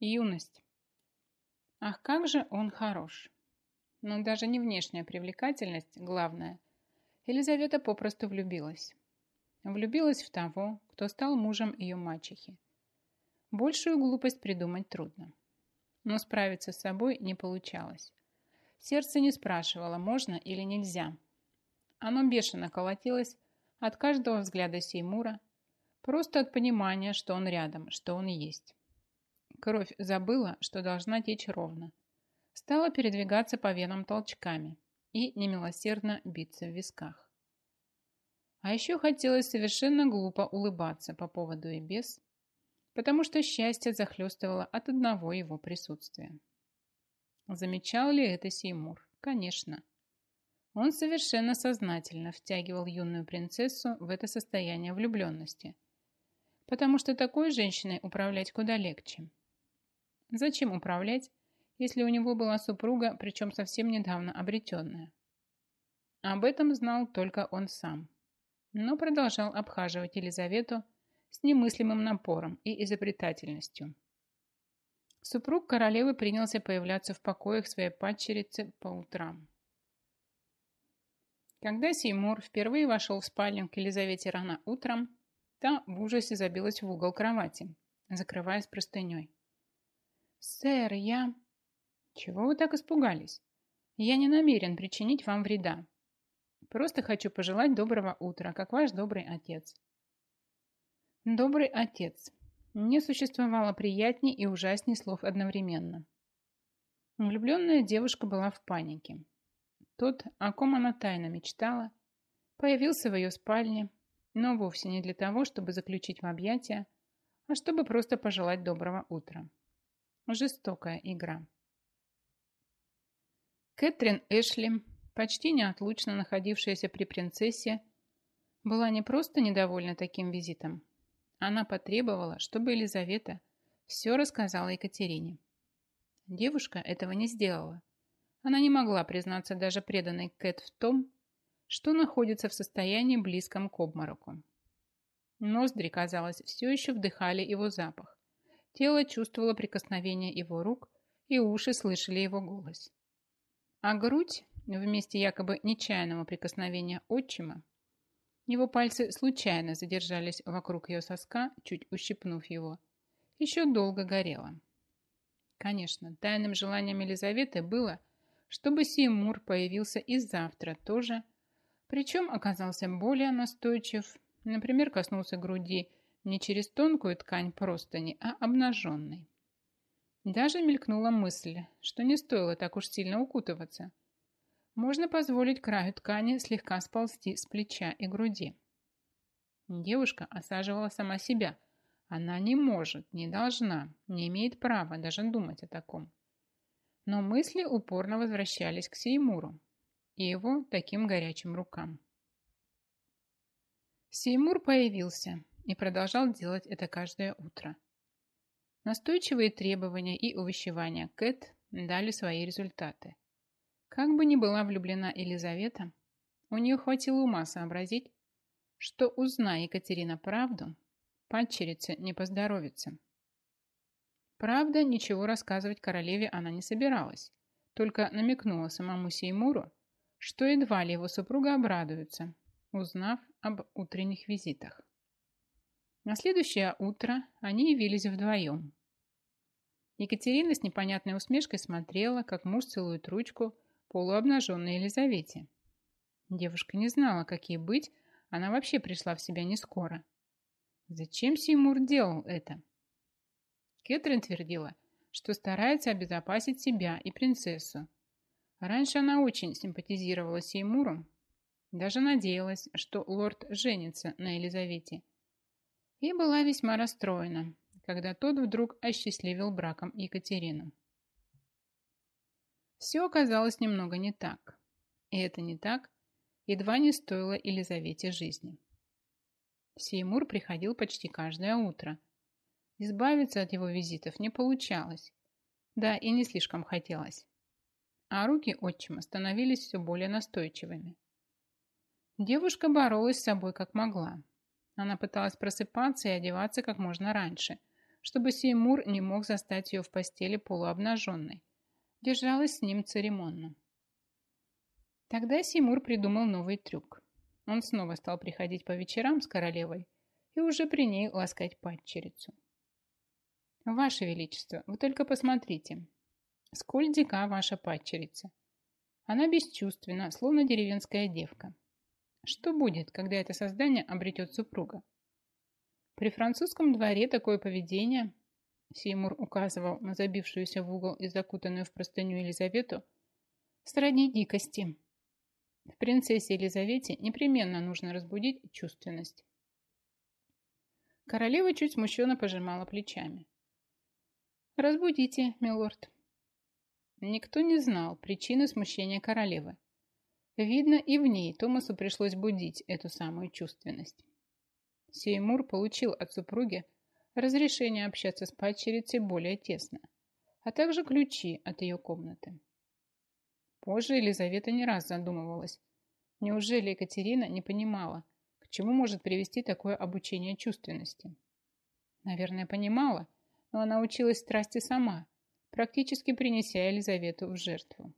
Юность. Ах, как же он хорош. Но даже не внешняя привлекательность главное. Елизавета попросту влюбилась. Влюбилась в того, кто стал мужем ее мачехи. Большую глупость придумать трудно. Но справиться с собой не получалось. Сердце не спрашивало, можно или нельзя. Оно бешено колотилось от каждого взгляда Сеймура, просто от понимания, что он рядом, что он есть. Кровь забыла, что должна течь ровно. Стала передвигаться по венам толчками и немилосердно биться в висках. А еще хотелось совершенно глупо улыбаться по поводу и без, потому что счастье захлестывало от одного его присутствия. Замечал ли это Сеймур? Конечно. Он совершенно сознательно втягивал юную принцессу в это состояние влюбленности, потому что такой женщиной управлять куда легче. Зачем управлять, если у него была супруга, причем совсем недавно обретенная? Об этом знал только он сам, но продолжал обхаживать Елизавету с немыслимым напором и изобретательностью. Супруг королевы принялся появляться в покоях своей падчерицы по утрам. Когда Сеймур впервые вошел в спальню к Елизавете рано утром, та в ужасе забилась в угол кровати, закрываясь простыней. «Сэр, я...» «Чего вы так испугались? Я не намерен причинить вам вреда. Просто хочу пожелать доброго утра, как ваш добрый отец». «Добрый отец», не существовало приятней и ужасней слов одновременно. Влюбленная девушка была в панике. Тот, о ком она тайно мечтала, появился в ее спальне, но вовсе не для того, чтобы заключить в объятия, а чтобы просто пожелать доброго утра. Жестокая игра. Кэтрин Эшли, почти неотлучно находившаяся при принцессе, была не просто недовольна таким визитом, она потребовала, чтобы Елизавета все рассказала Екатерине. Девушка этого не сделала. Она не могла признаться даже преданной Кэт в том, что находится в состоянии близком к обмороку. Ноздри, казалось, все еще вдыхали его запах. Тело чувствовало прикосновение его рук, и уши слышали его голос. А грудь, вместе якобы нечаянного прикосновения отчима, его пальцы случайно задержались вокруг ее соска, чуть ущипнув его. Еще долго горело. Конечно, тайным желанием Елизаветы было, чтобы Сеймур появился и завтра тоже, причем оказался более настойчив, например, коснулся груди не через тонкую ткань простыни, а обнаженной. Даже мелькнула мысль, что не стоило так уж сильно укутываться – можно позволить краю ткани слегка сползти с плеча и груди. Девушка осаживала сама себя. Она не может, не должна, не имеет права даже думать о таком. Но мысли упорно возвращались к Сеймуру и его таким горячим рукам. Сеймур появился и продолжал делать это каждое утро. Настойчивые требования и увещевания Кэт дали свои результаты. Как бы ни была влюблена Елизавета, у нее хватило ума сообразить, что, узная Екатерина правду, падчерице не поздоровится. Правда, ничего рассказывать королеве она не собиралась, только намекнула самому Сеймуру, что едва ли его супруга обрадуется, узнав об утренних визитах. На следующее утро они явились вдвоем. Екатерина с непонятной усмешкой смотрела, как муж целует ручку полуобнаженной Елизавете. Девушка не знала, какие быть, она вообще пришла в себя не скоро. Зачем Сеймур делал это? Кэтрин твердила, что старается обезопасить себя и принцессу. Раньше она очень симпатизировала Сеймуру, даже надеялась, что лорд женится на Елизавете. И была весьма расстроена, когда тот вдруг осчастливил браком Екатерину. Все оказалось немного не так. И это не так едва не стоило Елизавете жизни. Сеймур приходил почти каждое утро. Избавиться от его визитов не получалось. Да, и не слишком хотелось. А руки отчима становились все более настойчивыми. Девушка боролась с собой как могла. Она пыталась просыпаться и одеваться как можно раньше, чтобы Сеймур не мог застать ее в постели полуобнаженной. Держалась с ним церемонно. Тогда Сеймур придумал новый трюк. Он снова стал приходить по вечерам с королевой и уже при ней ласкать падчерицу. «Ваше Величество, вы только посмотрите, сколь дика ваша падчерица. Она бесчувственна, словно деревенская девка. Что будет, когда это создание обретет супруга? При французском дворе такое поведение, Сеймур указывал на забившуюся в угол и закутанную в простыню Елизавету, сродни дикости. В принцессе Елизавете непременно нужно разбудить чувственность. Королева чуть смущенно пожимала плечами. «Разбудите, милорд». Никто не знал причины смущения королевы. Видно, и в ней Томасу пришлось будить эту самую чувственность. Сеймур получил от супруги разрешение общаться с падчерицей более тесно, а также ключи от ее комнаты. Позже Елизавета не раз задумывалась, неужели Екатерина не понимала, к чему может привести такое обучение чувственности. Наверное, понимала, но она училась страсти сама, практически принеся Елизавету в жертву.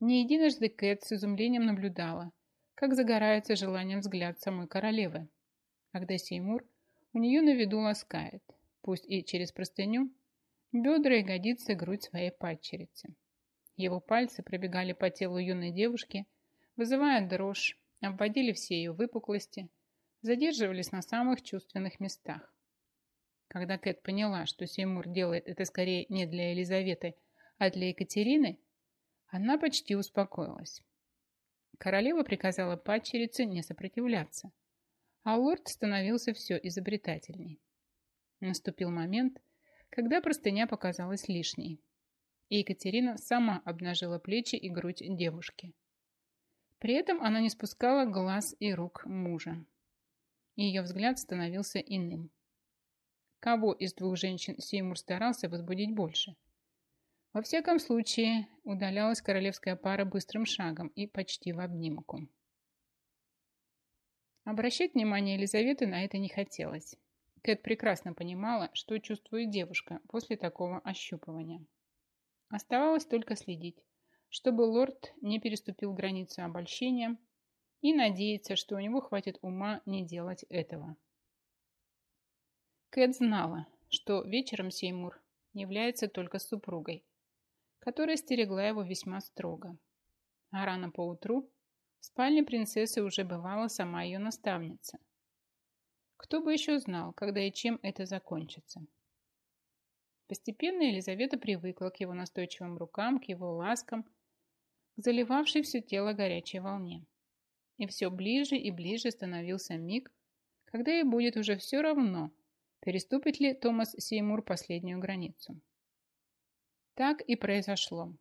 Не единожды Кэт с изумлением наблюдала, как загорается желанием взгляд самой королевы, когда Сеймур у нее на виду ласкает, пусть и через простыню, бедра, ягодицы, грудь своей падчерицы. Его пальцы пробегали по телу юной девушки, вызывая дрожь, обводили все ее выпуклости, задерживались на самых чувственных местах. Когда Кэт поняла, что Сеймур делает это скорее не для Елизаветы, а для Екатерины, она почти успокоилась. Королева приказала падчерице не сопротивляться, а лорд становился все изобретательней. Наступил момент, когда простыня показалась лишней, и Екатерина сама обнажила плечи и грудь девушки. При этом она не спускала глаз и рук мужа. Ее взгляд становился иным. Кого из двух женщин Сеймур старался возбудить больше? Во всяком случае, удалялась королевская пара быстрым шагом и почти в обнимку. Обращать внимание Елизаветы на это не хотелось. Кэт прекрасно понимала, что чувствует девушка после такого ощупывания. Оставалось только следить, чтобы лорд не переступил границу обольщения и надеяться, что у него хватит ума не делать этого. Кэт знала, что вечером Сеймур является только супругой, которая стерегла его весьма строго. А рано поутру в спальне принцессы уже бывала сама ее наставница. Кто бы еще знал, когда и чем это закончится. Постепенно Елизавета привыкла к его настойчивым рукам, к его ласкам, к заливавшей все тело горячей волне. И все ближе и ближе становился миг, когда ей будет уже все равно, переступит ли Томас Сеймур последнюю границу. Так и произошло.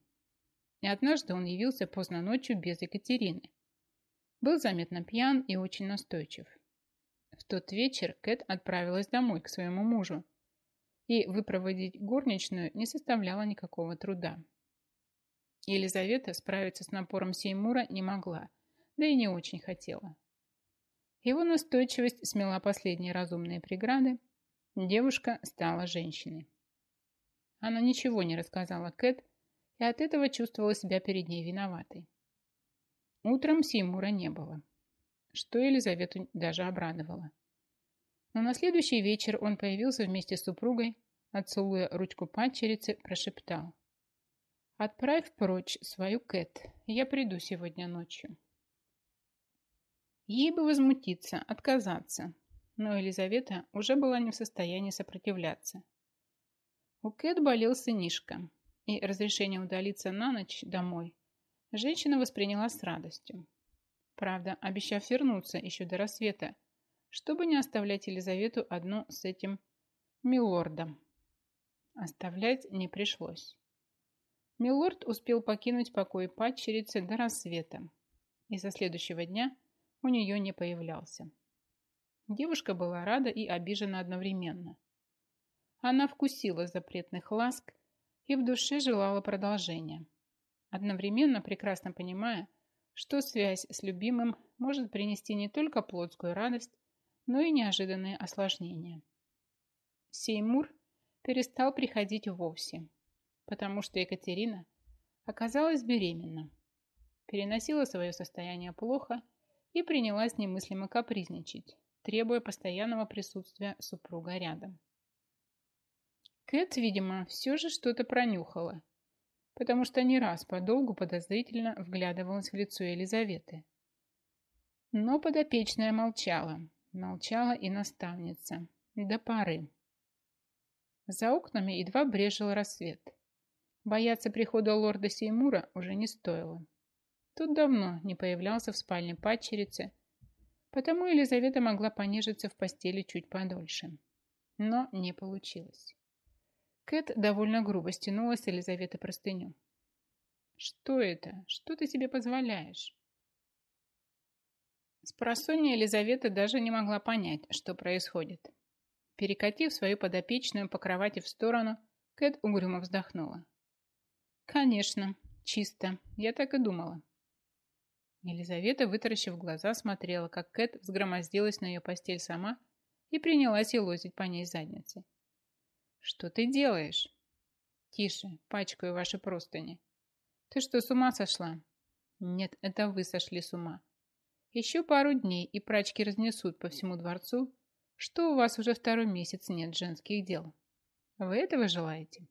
И однажды он явился поздно ночью без Екатерины. Был заметно пьян и очень настойчив. В тот вечер Кэт отправилась домой к своему мужу, и выпроводить горничную не составляло никакого труда. Елизавета справиться с напором Сеймура не могла, да и не очень хотела. Его настойчивость смела последние разумные преграды, девушка стала женщиной. Она ничего не рассказала Кэт и от этого чувствовала себя перед ней виноватой. Утром Сеймура не было, что Елизавету даже обрадовало. Но на следующий вечер он появился вместе с супругой, отцелуя ручку падчерицы, прошептал. «Отправь прочь свою Кэт, я приду сегодня ночью». Ей бы возмутиться, отказаться, но Елизавета уже была не в состоянии сопротивляться. У Кэт болел сынишка, и разрешение удалиться на ночь домой женщина восприняла с радостью. Правда, обещав вернуться еще до рассвета, чтобы не оставлять Елизавету одну с этим милордом. Оставлять не пришлось. Милорд успел покинуть покой падчерицы до рассвета, и со следующего дня у нее не появлялся. Девушка была рада и обижена одновременно. Она вкусила запретных ласк и в душе желала продолжения, одновременно прекрасно понимая, что связь с любимым может принести не только плотскую радость, но и неожиданные осложнения. Сеймур перестал приходить вовсе, потому что Екатерина оказалась беременна, переносила свое состояние плохо и принялась немыслимо капризничать, требуя постоянного присутствия супруга рядом. Кэт, видимо, все же что-то пронюхала, потому что не раз подолгу подозрительно вглядывалась в лицо Елизаветы. Но подопечная молчала, молчала и наставница, до поры. За окнами едва брежил рассвет. Бояться прихода лорда Сеймура уже не стоило. Тут давно не появлялся в спальне падчерицы, потому Елизавета могла понежиться в постели чуть подольше. Но не получилось. Кэт довольно грубо стянула с Елизаветы простыню. «Что это? Что ты себе позволяешь?» Спросонья Елизавета даже не могла понять, что происходит. Перекатив свою подопечную по кровати в сторону, Кэт угрюмо вздохнула. «Конечно, чисто. Я так и думала». Елизавета, вытаращив глаза, смотрела, как Кэт взгромоздилась на ее постель сама и принялась елозить по ней задницей. «Что ты делаешь?» «Тише, пачкаю ваши простыни». «Ты что, с ума сошла?» «Нет, это вы сошли с ума. Еще пару дней, и прачки разнесут по всему дворцу, что у вас уже второй месяц нет женских дел. Вы этого желаете?»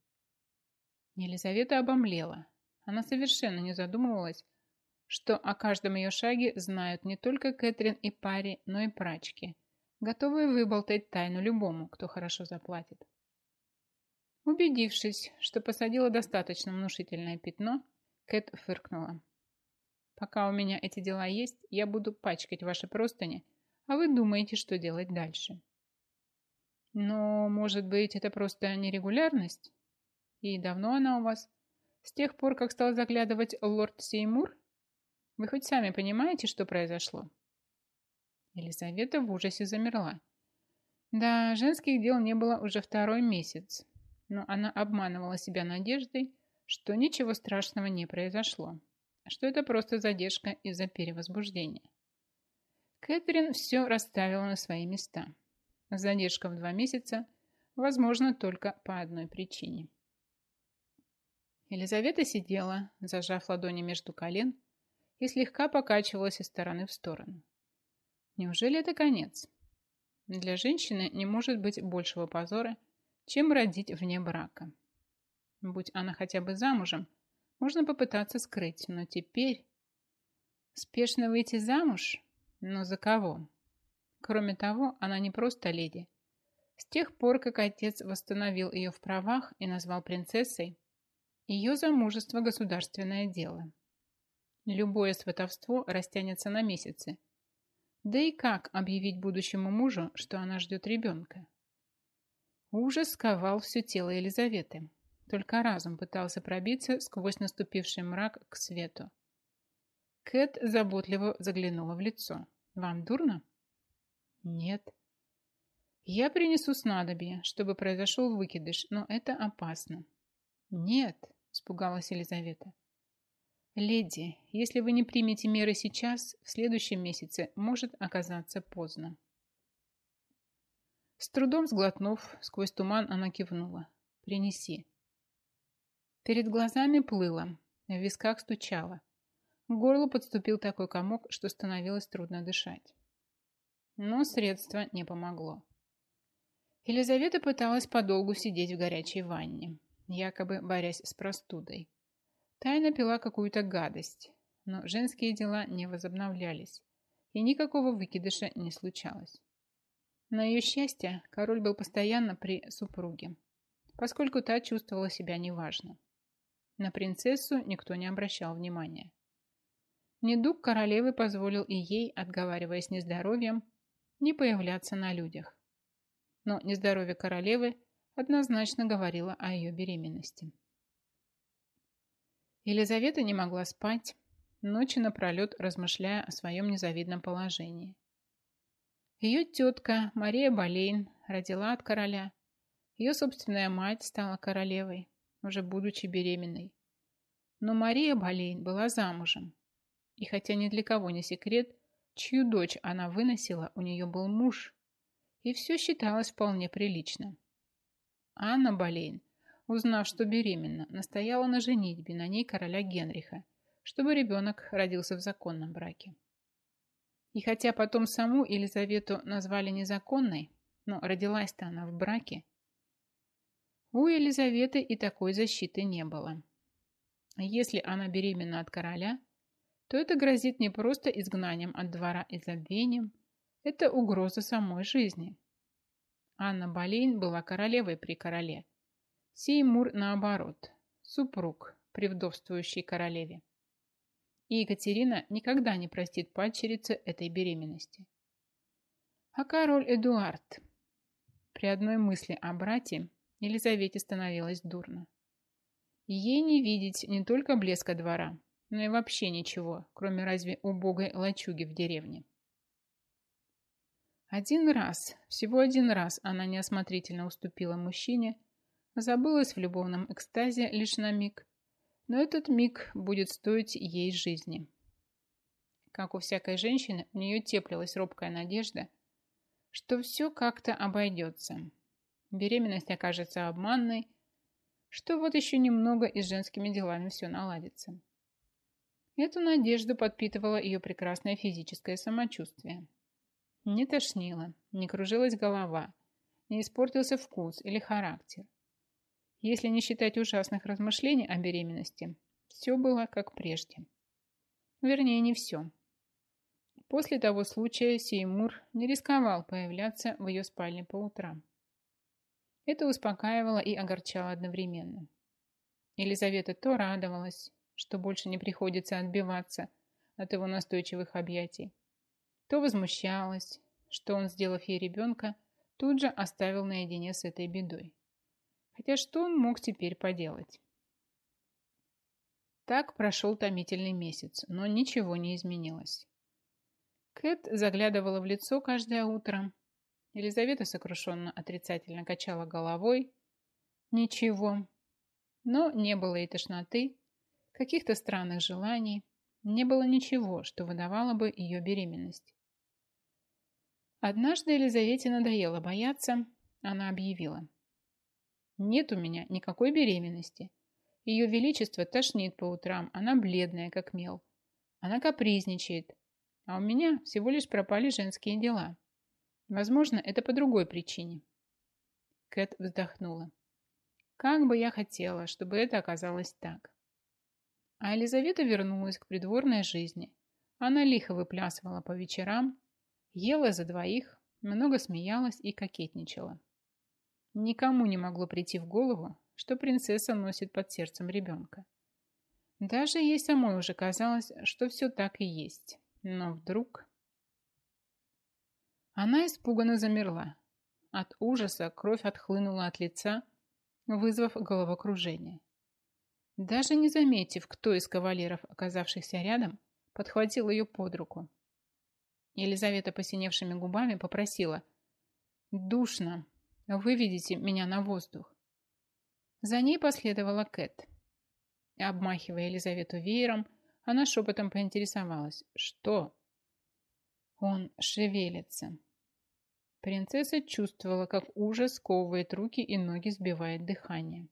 Елизавета обомлела. Она совершенно не задумывалась, что о каждом ее шаге знают не только Кэтрин и Пари, но и прачки, готовые выболтать тайну любому, кто хорошо заплатит. Убедившись, что посадила достаточно внушительное пятно, Кэт фыркнула. «Пока у меня эти дела есть, я буду пачкать ваши простыни, а вы думаете, что делать дальше». «Но, может быть, это просто нерегулярность? И давно она у вас? С тех пор, как стал заглядывать лорд Сеймур? Вы хоть сами понимаете, что произошло?» Елизавета в ужасе замерла. Да, женских дел не было уже второй месяц, но она обманывала себя надеждой, что ничего страшного не произошло, что это просто задержка из-за перевозбуждения. Кэтрин все расставила на свои места. Задержка в два месяца возможно только по одной причине. Елизавета сидела, зажав ладони между колен, и слегка покачивалась из стороны в сторону. Неужели это конец? Для женщины не может быть большего позора, чем родить вне брака. Будь она хотя бы замужем, можно попытаться скрыть, но теперь... Спешно выйти замуж? Но за кого? Кроме того, она не просто леди. С тех пор, как отец восстановил ее в правах и назвал принцессой, ее замужество – государственное дело. Любое сватовство растянется на месяцы. Да и как объявить будущему мужу, что она ждет ребенка? Ужас сковал все тело Елизаветы. Только разум пытался пробиться сквозь наступивший мрак к свету. Кэт заботливо заглянула в лицо. «Вам дурно?» «Нет». «Я принесу снадобье, чтобы произошел выкидыш, но это опасно». «Нет», – испугалась Елизавета. «Леди, если вы не примете меры сейчас, в следующем месяце может оказаться поздно». С трудом сглотнув, сквозь туман она кивнула. «Принеси». Перед глазами плыло, в висках стучало. К горлу подступил такой комок, что становилось трудно дышать. Но средство не помогло. Елизавета пыталась подолгу сидеть в горячей ванне, якобы борясь с простудой. Тайно пила какую-то гадость, но женские дела не возобновлялись, и никакого выкидыша не случалось. На ее счастье, король был постоянно при супруге, поскольку та чувствовала себя неважно. На принцессу никто не обращал внимания. Недуг королевы позволил и ей, отговариваясь нездоровьем, не появляться на людях. Но нездоровье королевы однозначно говорило о ее беременности. Елизавета не могла спать, ночи напролет размышляя о своем незавидном положении. Ее тетка Мария Болейн родила от короля. Ее собственная мать стала королевой, уже будучи беременной. Но Мария Болейн была замужем. И хотя ни для кого не секрет, чью дочь она выносила, у нее был муж. И все считалось вполне прилично. Анна Болейн, узнав, что беременна, настояла на женитьбе на ней короля Генриха, чтобы ребенок родился в законном браке. И хотя потом саму Елизавету назвали незаконной, но родилась-то она в браке, у Елизаветы и такой защиты не было. Если она беременна от короля, то это грозит не просто изгнанием от двора и забвением, это угроза самой жизни. Анна Болейн была королевой при короле. Сеймур, наоборот, супруг при вдовствующей королеве. И Екатерина никогда не простит падчерице этой беременности. А король Эдуард? При одной мысли о брате Елизавете становилось дурно. Ей не видеть не только блеска двора, но и вообще ничего, кроме разве убогой лачуги в деревне. Один раз, всего один раз она неосмотрительно уступила мужчине, забылась в любовном экстазе лишь на миг, но этот миг будет стоить ей жизни. Как у всякой женщины, у нее теплилась робкая надежда, что все как-то обойдется. Беременность окажется обманной, что вот еще немного и с женскими делами все наладится. Эту надежду подпитывало ее прекрасное физическое самочувствие. Не тошнило, не кружилась голова, не испортился вкус или характер. Если не считать ужасных размышлений о беременности, все было как прежде. Вернее, не все. После того случая Сеймур не рисковал появляться в ее спальне по утрам. Это успокаивало и огорчало одновременно. Елизавета то радовалась, что больше не приходится отбиваться от его настойчивых объятий, то возмущалась, что он, сделав ей ребенка, тут же оставил наедине с этой бедой. Хотя что он мог теперь поделать? Так прошел томительный месяц, но ничего не изменилось. Кэт заглядывала в лицо каждое утро. Елизавета сокрушенно отрицательно качала головой. Ничего. Но не было и тошноты, каких-то странных желаний, не было ничего, что выдавало бы ее беременность. Однажды Елизавете надоело бояться, она объявила. Нет у меня никакой беременности. Ее величество тошнит по утрам, она бледная, как мел. Она капризничает. А у меня всего лишь пропали женские дела. Возможно, это по другой причине. Кэт вздохнула. Как бы я хотела, чтобы это оказалось так. А Елизавета вернулась к придворной жизни. Она лихо выплясывала по вечерам, ела за двоих, много смеялась и кокетничала. Никому не могло прийти в голову, что принцесса носит под сердцем ребенка. Даже ей самой уже казалось, что все так и есть. Но вдруг... Она испуганно замерла. От ужаса кровь отхлынула от лица, вызвав головокружение. Даже не заметив, кто из кавалеров, оказавшихся рядом, подхватил ее под руку. Елизавета посиневшими губами попросила «Душно, Выведите меня на воздух. За ней последовала Кэт. Обмахивая Елизавету веером, она шепотом поинтересовалась. Что? Он шевелится. Принцесса чувствовала, как ужас сковывает руки и ноги, сбивает дыхание.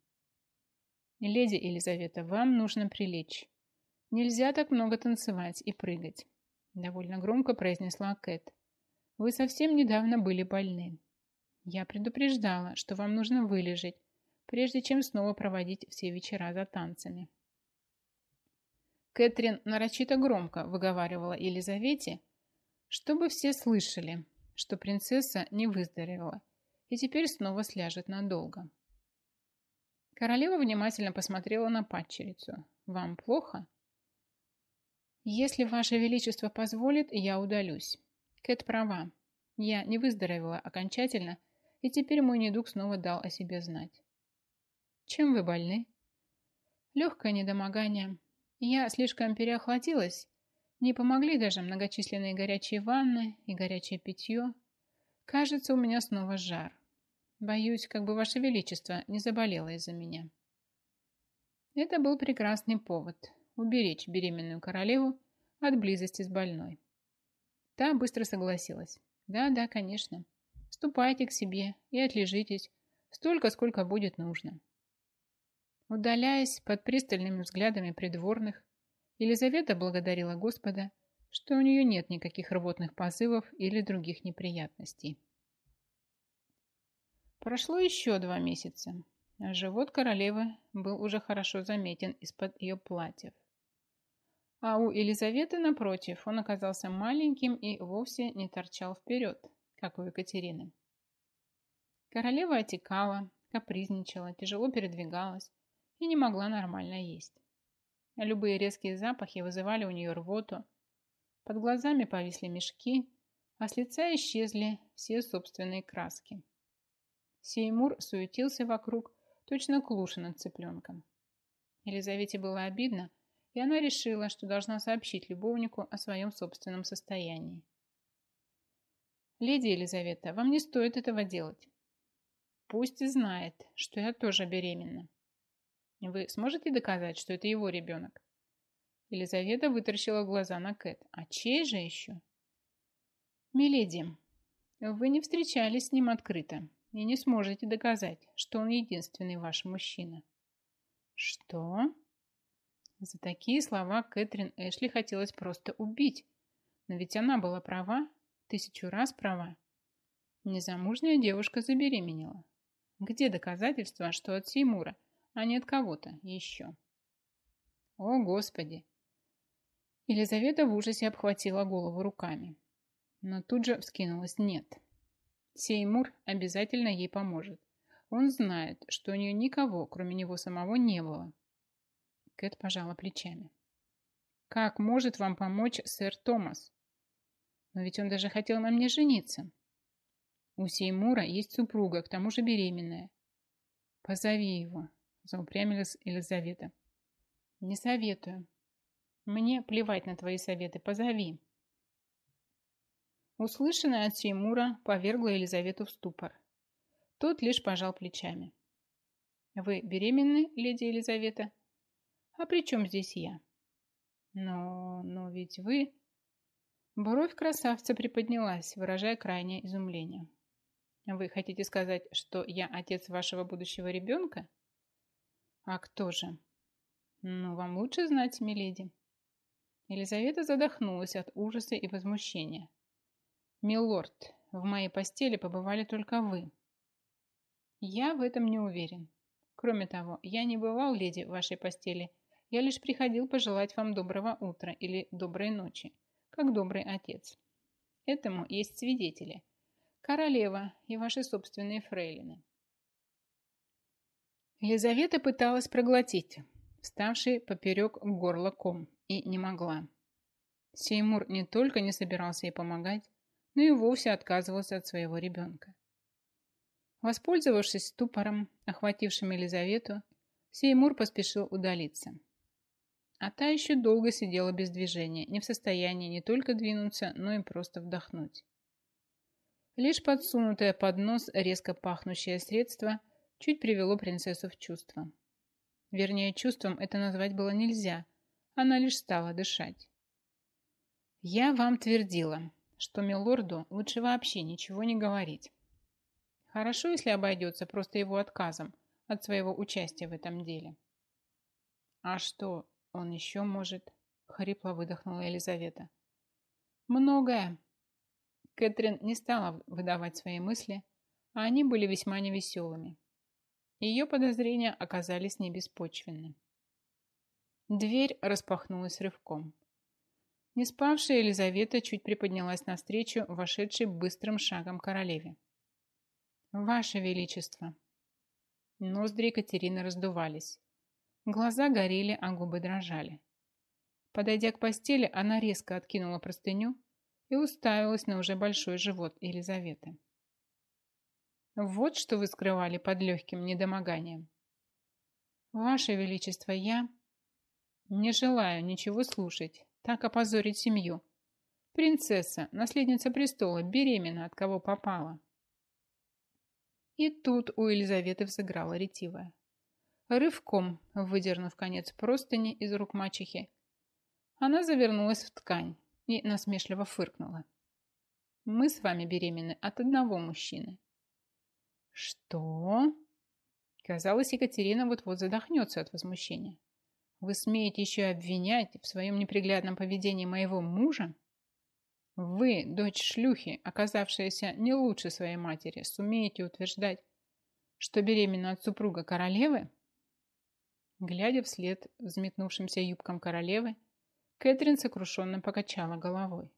«Леди Елизавета, вам нужно прилечь. Нельзя так много танцевать и прыгать», довольно громко произнесла Кэт. «Вы совсем недавно были больны. Я предупреждала, что вам нужно вылежать, прежде чем снова проводить все вечера за танцами. Кэтрин нарочито громко выговаривала Елизавете, чтобы все слышали, что принцесса не выздоровела и теперь снова сляжет надолго. Королева внимательно посмотрела на падчерицу. «Вам плохо?» «Если Ваше Величество позволит, я удалюсь. Кэт права. Я не выздоровела окончательно и теперь мой недуг снова дал о себе знать. Чем вы больны? Легкое недомогание. Я слишком переохладилась. Не помогли даже многочисленные горячие ванны и горячее питье. Кажется, у меня снова жар. Боюсь, как бы Ваше Величество не заболело из-за меня. Это был прекрасный повод уберечь беременную королеву от близости с больной. Та быстро согласилась. Да, да, конечно. Ступайте к себе и отлежитесь. Столько, сколько будет нужно. Удаляясь под пристальными взглядами придворных, Елизавета благодарила Господа, что у нее нет никаких рвотных позывов или других неприятностей. Прошло еще два месяца, а живот королевы был уже хорошо заметен из-под ее платьев. А у Елизаветы, напротив, он оказался маленьким и вовсе не торчал вперед, как у Екатерины. Королева отекала, капризничала, тяжело передвигалась, и не могла нормально есть. Любые резкие запахи вызывали у нее рвоту, под глазами повисли мешки, а с лица исчезли все собственные краски. Сеймур суетился вокруг, точно клуша над цыпленком. Елизавете было обидно, и она решила, что должна сообщить любовнику о своем собственном состоянии. «Леди Елизавета, вам не стоит этого делать. Пусть знает, что я тоже беременна. Вы сможете доказать, что это его ребенок? Елизавета вытаращила глаза на Кэт. А чей же еще? Миледи, вы не встречались с ним открыто и не сможете доказать, что он единственный ваш мужчина. Что? За такие слова Кэтрин Эшли хотелось просто убить. Но ведь она была права, тысячу раз права. Незамужняя девушка забеременела. Где доказательства, что от Сеймура – а не от кого-то еще. О, Господи! Елизавета в ужасе обхватила голову руками. Но тут же вскинулась «нет». Сеймур обязательно ей поможет. Он знает, что у нее никого, кроме него самого, не было. Кэт пожала плечами. «Как может вам помочь сэр Томас? Но ведь он даже хотел на мне жениться. У Сеймура есть супруга, к тому же беременная. Позови его, заупрямилась Елизавета. Не советую. Мне плевать на твои советы, позови. Услышанное от Сеймура повергло Елизавету в ступор. Тот лишь пожал плечами. Вы беременны, леди Елизавета? А при чем здесь я? Но, но ведь вы... Бровь красавца приподнялась, выражая крайнее изумление. Вы хотите сказать, что я отец вашего будущего ребенка? А кто же? Ну, вам лучше знать, миледи. Елизавета задохнулась от ужаса и возмущения. Милорд, в моей постели побывали только вы. Я в этом не уверен. Кроме того, я не бывал, леди, в вашей постели. Я лишь приходил пожелать вам доброго утра или доброй ночи, как добрый отец. Этому есть свидетели. Королева и ваши собственные фрейлины. Елизавета пыталась проглотить, вставший поперек горла ком, и не могла. Сеймур не только не собирался ей помогать, но и вовсе отказывался от своего ребенка. Воспользовавшись ступором, охватившим Елизавету, Сеймур поспешил удалиться. А та еще долго сидела без движения, не в состоянии не только двинуться, но и просто вдохнуть. Лишь подсунутое под нос резко пахнущее средство – чуть привело принцессу в чувство. Вернее, чувством это назвать было нельзя, она лишь стала дышать. «Я вам твердила, что милорду лучше вообще ничего не говорить. Хорошо, если обойдется просто его отказом от своего участия в этом деле». «А что он еще может?» — хрипло выдохнула Елизавета. «Многое». Кэтрин не стала выдавать свои мысли, а они были весьма невеселыми. Ее подозрения оказались небеспочвенны. Дверь распахнулась рывком. Не спавшая Елизавета чуть приподнялась навстречу вошедшей быстрым шагом королеве. «Ваше Величество!» Ноздри Екатерины раздувались. Глаза горели, а губы дрожали. Подойдя к постели, она резко откинула простыню и уставилась на уже большой живот Елизаветы. Вот что вы скрывали под легким недомоганием. Ваше Величество, я не желаю ничего слушать, так опозорить семью. Принцесса, наследница престола, беременна от кого попала. И тут у Елизаветы взыграла ретивая. Рывком, выдернув конец простыни из рук мачехи, она завернулась в ткань и насмешливо фыркнула. «Мы с вами беременны от одного мужчины. «Что?» Казалось, Екатерина вот-вот задохнется от возмущения. Вы смеете еще обвинять в своем неприглядном поведении моего мужа? Вы, дочь шлюхи, оказавшаяся не лучше своей матери, сумеете утверждать, что беременна от супруга королевы? Глядя вслед взметнувшимся юбкам королевы, Кэтрин сокрушенно покачала головой.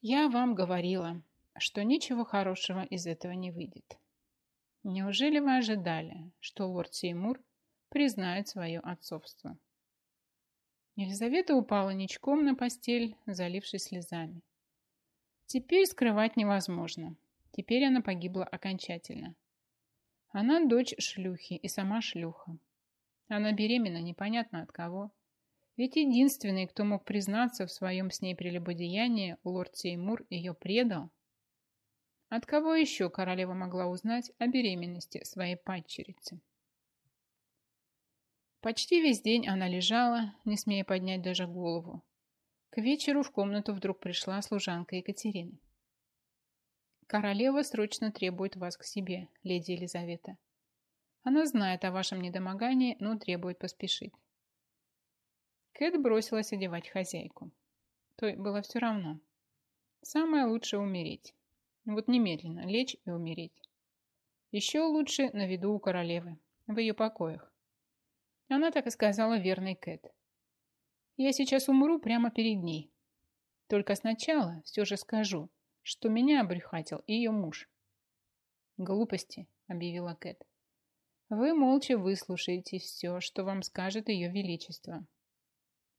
«Я вам говорила, что ничего хорошего из этого не выйдет. Неужели вы ожидали, что лорд Сеймур признает свое отцовство?» Елизавета упала ничком на постель, залившись слезами. Теперь скрывать невозможно. Теперь она погибла окончательно. Она дочь шлюхи и сама шлюха. Она беременна непонятно от кого. Ведь единственный, кто мог признаться в своем с ней прелюбодеянии, лорд Сеймур ее предал. От кого еще королева могла узнать о беременности своей падчерицы? Почти весь день она лежала, не смея поднять даже голову. К вечеру в комнату вдруг пришла служанка Екатерины. «Королева срочно требует вас к себе, леди Елизавета. Она знает о вашем недомогании, но требует поспешить». Кэт бросилась одевать хозяйку. Той было все равно. Самое лучшее умереть. Вот немедленно лечь и умереть. Еще лучше на виду у королевы, в ее покоях. Она так и сказала верной Кэт. Я сейчас умру прямо перед ней. Только сначала все же скажу, что меня обрюхатил ее муж. Глупости, объявила Кэт. Вы молча выслушаете все, что вам скажет ее величество.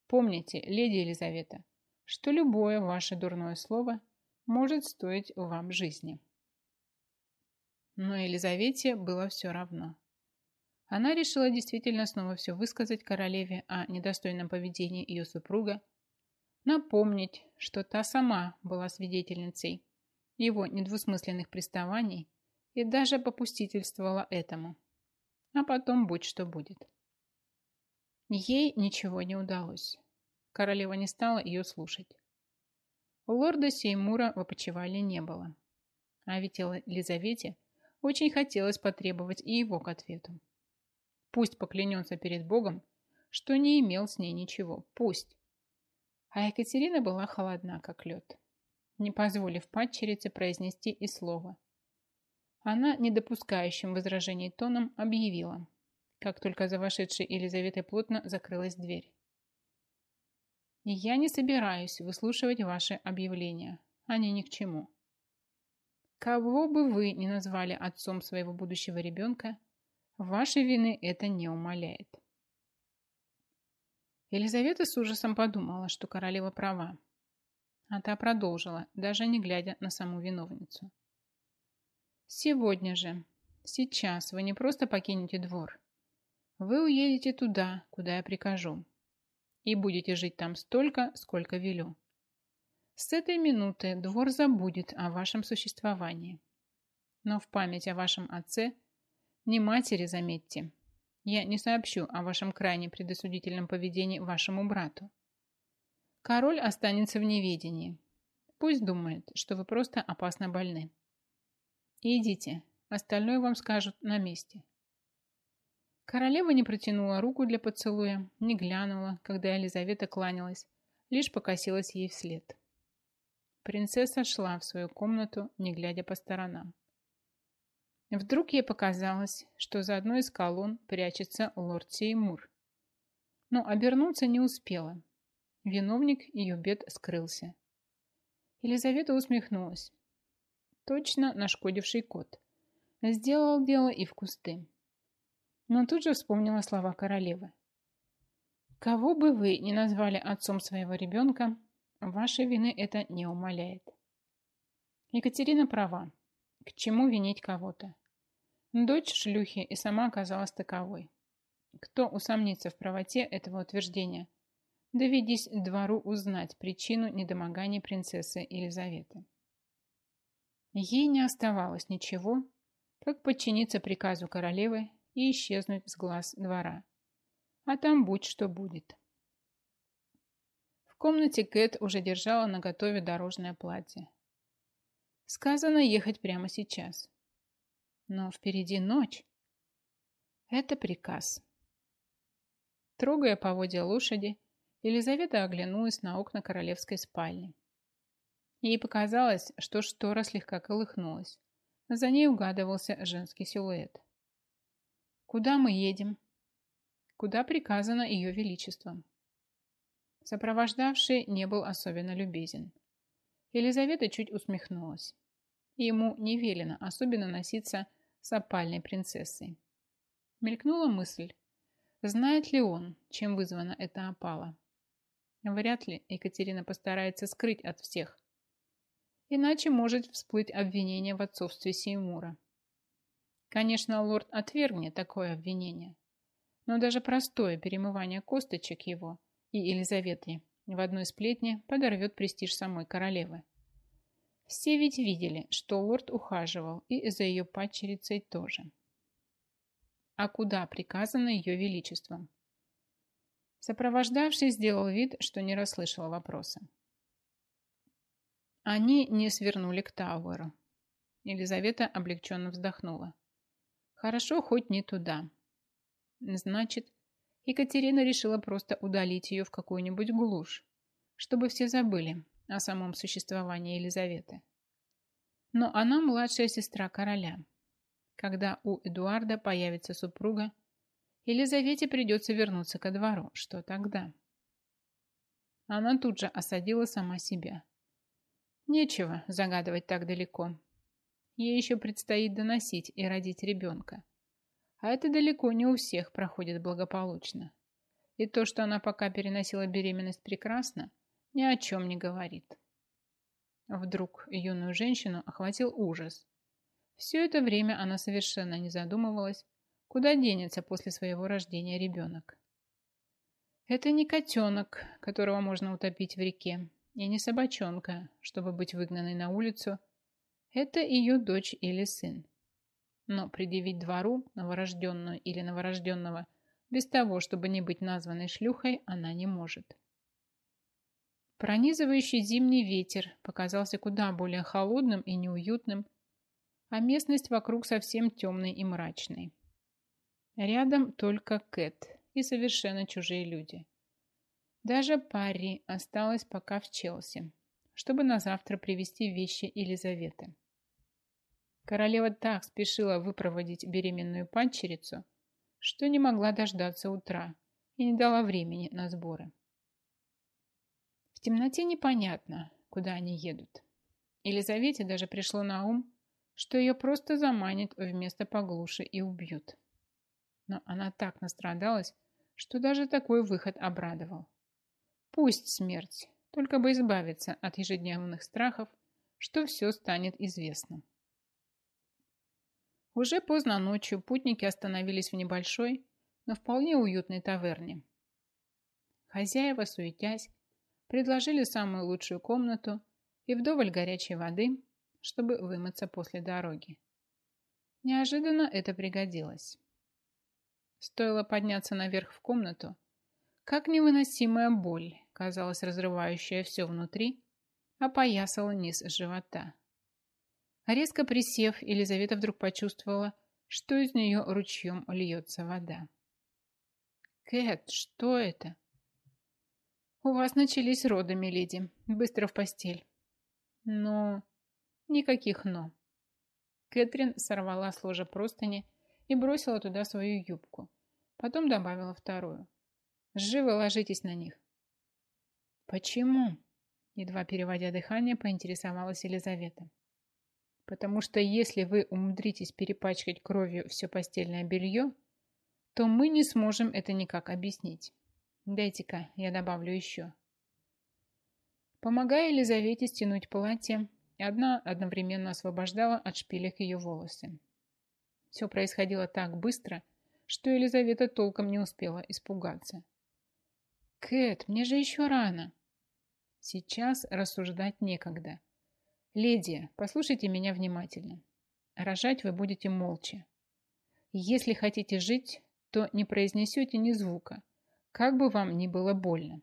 Помните, леди Елизавета, что любое ваше дурное слово может стоить вам жизни. Но Елизавете было все равно. Она решила действительно снова все высказать королеве о недостойном поведении ее супруга, напомнить, что та сама была свидетельницей его недвусмысленных приставаний и даже попустительствовала этому. А потом будь что будет. Ей ничего не удалось. Королева не стала ее слушать. У лорда Сеймура в опочивальне не было. А ведь Елизавете очень хотелось потребовать и его к ответу. Пусть поклянется перед Богом, что не имел с ней ничего. Пусть. А Екатерина была холодна, как лед, не позволив падчерице произнести и слова. Она, не допускающим возражений тоном, объявила, как только за вошедшей Елизаветой плотно закрылась дверь. «Я не собираюсь выслушивать ваши объявления. Они ни к чему. Кого бы вы ни назвали отцом своего будущего ребенка, Вашей вины это не умаляет. Елизавета с ужасом подумала, что королева права. А та продолжила, даже не глядя на саму виновницу. Сегодня же, сейчас вы не просто покинете двор. Вы уедете туда, куда я прикажу. И будете жить там столько, сколько велю. С этой минуты двор забудет о вашем существовании. Но в память о вашем отце – не матери, заметьте. Я не сообщу о вашем крайне предосудительном поведении вашему брату. Король останется в неведении. Пусть думает, что вы просто опасно больны. идите, остальное вам скажут на месте. Королева не протянула руку для поцелуя, не глянула, когда Елизавета кланялась, лишь покосилась ей вслед. Принцесса шла в свою комнату, не глядя по сторонам. Вдруг ей показалось, что за одной из колонн прячется лорд Сеймур. Но обернуться не успела. Виновник ее бед скрылся. Елизавета усмехнулась. Точно нашкодивший кот. Сделал дело и в кусты. Но тут же вспомнила слова королевы. Кого бы вы ни назвали отцом своего ребенка, вашей вины это не умаляет. Екатерина права. К чему винить кого-то? Дочь шлюхи и сама оказалась таковой. Кто усомнится в правоте этого утверждения? Доведись двору узнать причину недомогания принцессы Елизаветы. Ей не оставалось ничего, как подчиниться приказу королевы и исчезнуть с глаз двора. А там будь что будет. В комнате Кэт уже держала наготове дорожное платье. Сказано ехать прямо сейчас. Но впереди ночь, Это приказ. Трогая поводья лошади, Елизавета оглянулась на окна королевской спальни. Ей показалось, что штора слегка колыхнулась. За ней угадывался женский силуэт. «Куда мы едем?» «Куда приказано ее величеством?» Сопровождавший не был особенно любезен. Елизавета чуть усмехнулась. Ему не велено особенно носиться с опальной принцессой. Мелькнула мысль, знает ли он, чем вызвана эта опала. Вряд ли Екатерина постарается скрыть от всех. Иначе может всплыть обвинение в отцовстве Сеймура. Конечно, лорд отвергнет такое обвинение. Но даже простое перемывание косточек его и Елизаветы в одной сплетне подорвет престиж самой королевы. Все ведь видели, что лорд ухаживал и за ее падчерицей тоже. А куда приказано ее величеством? Сопровождавший сделал вид, что не расслышал вопроса. Они не свернули к Тауэру. Елизавета облегченно вздохнула. Хорошо, хоть не туда. Значит, Екатерина решила просто удалить ее в какую-нибудь глушь, чтобы все забыли о самом существовании Елизаветы. Но она младшая сестра короля. Когда у Эдуарда появится супруга, Елизавете придется вернуться ко двору. Что тогда? Она тут же осадила сама себя. Нечего загадывать так далеко. Ей еще предстоит доносить и родить ребенка. А это далеко не у всех проходит благополучно. И то, что она пока переносила беременность прекрасно, ни о чем не говорит. Вдруг юную женщину охватил ужас. Все это время она совершенно не задумывалась, куда денется после своего рождения ребенок. Это не котенок, которого можно утопить в реке, и не собачонка, чтобы быть выгнанной на улицу. Это ее дочь или сын но предъявить двору новорожденную или новорожденного без того, чтобы не быть названной шлюхой, она не может. Пронизывающий зимний ветер показался куда более холодным и неуютным, а местность вокруг совсем темной и мрачной. Рядом только Кэт и совершенно чужие люди. Даже Парри осталась пока в Челси, чтобы на завтра привезти вещи Елизаветы. Королева так спешила выпроводить беременную падчерицу, что не могла дождаться утра и не дала времени на сборы. В темноте непонятно, куда они едут. Елизавете даже пришло на ум, что ее просто заманят в место и убьют. Но она так настрадалась, что даже такой выход обрадовал. Пусть смерть, только бы избавиться от ежедневных страхов, что все станет известно. Уже поздно ночью путники остановились в небольшой, но вполне уютной таверне. Хозяева, суетясь, предложили самую лучшую комнату и вдоволь горячей воды, чтобы вымыться после дороги. Неожиданно это пригодилось. Стоило подняться наверх в комнату, как невыносимая боль, казалось разрывающая все внутри, опоясала низ живота. Резко присев, Елизавета вдруг почувствовала, что из нее ручьем льется вода. «Кэт, что это?» «У вас начались роды, миледи. Быстро в постель». «Но...» «Никаких «но». Кэтрин сорвала с ложа простыни и бросила туда свою юбку. Потом добавила вторую. «Живо ложитесь на них». «Почему?» Едва переводя дыхание, поинтересовалась Елизавета потому что если вы умудритесь перепачкать кровью все постельное белье, то мы не сможем это никак объяснить. Дайте-ка, я добавлю еще. Помогая Елизавете стянуть платье, одна одновременно освобождала от шпилек ее волосы. Все происходило так быстро, что Елизавета толком не успела испугаться. «Кэт, мне же еще рано!» Сейчас рассуждать некогда. Леди, послушайте меня внимательно. Рожать вы будете молча. Если хотите жить, то не произнесете ни звука, как бы вам ни было больно.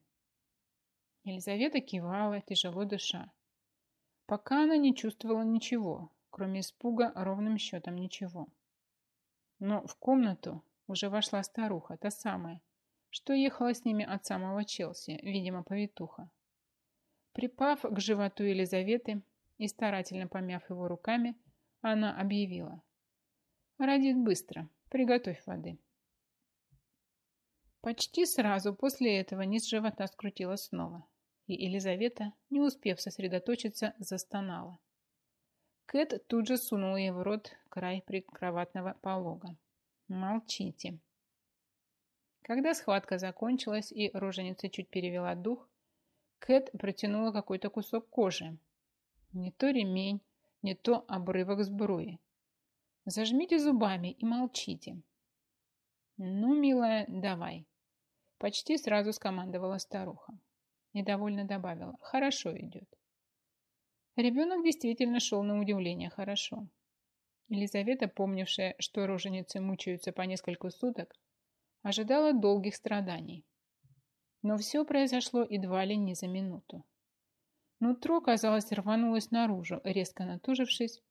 Елизавета кивала, тяжело дыша. Пока она не чувствовала ничего, кроме испуга ровным счетом ничего. Но в комнату, уже вошла старуха, та самая, что ехала с ними от самого Челси, видимо, повитуха. Припав к животу Елизаветы и старательно помяв его руками, она объявила. «Родит быстро. Приготовь воды». Почти сразу после этого низ живота скрутила снова, и Елизавета, не успев сосредоточиться, застонала. Кэт тут же сунула ей в рот край прикроватного полога. «Молчите». Когда схватка закончилась и роженица чуть перевела дух, Кэт протянула какой-то кусок кожи. Не то ремень, не то обрывок сбруи. Зажмите зубами и молчите. Ну, милая, давай. Почти сразу скомандовала старуха. Недовольно добавила. Хорошо идет. Ребенок действительно шел на удивление хорошо. Елизавета, помнившая, что роженицы мучаются по несколько суток, ожидала долгих страданий. Но все произошло едва ли не за минуту. Нутро, казалось, рванулось наружу, резко натужившись.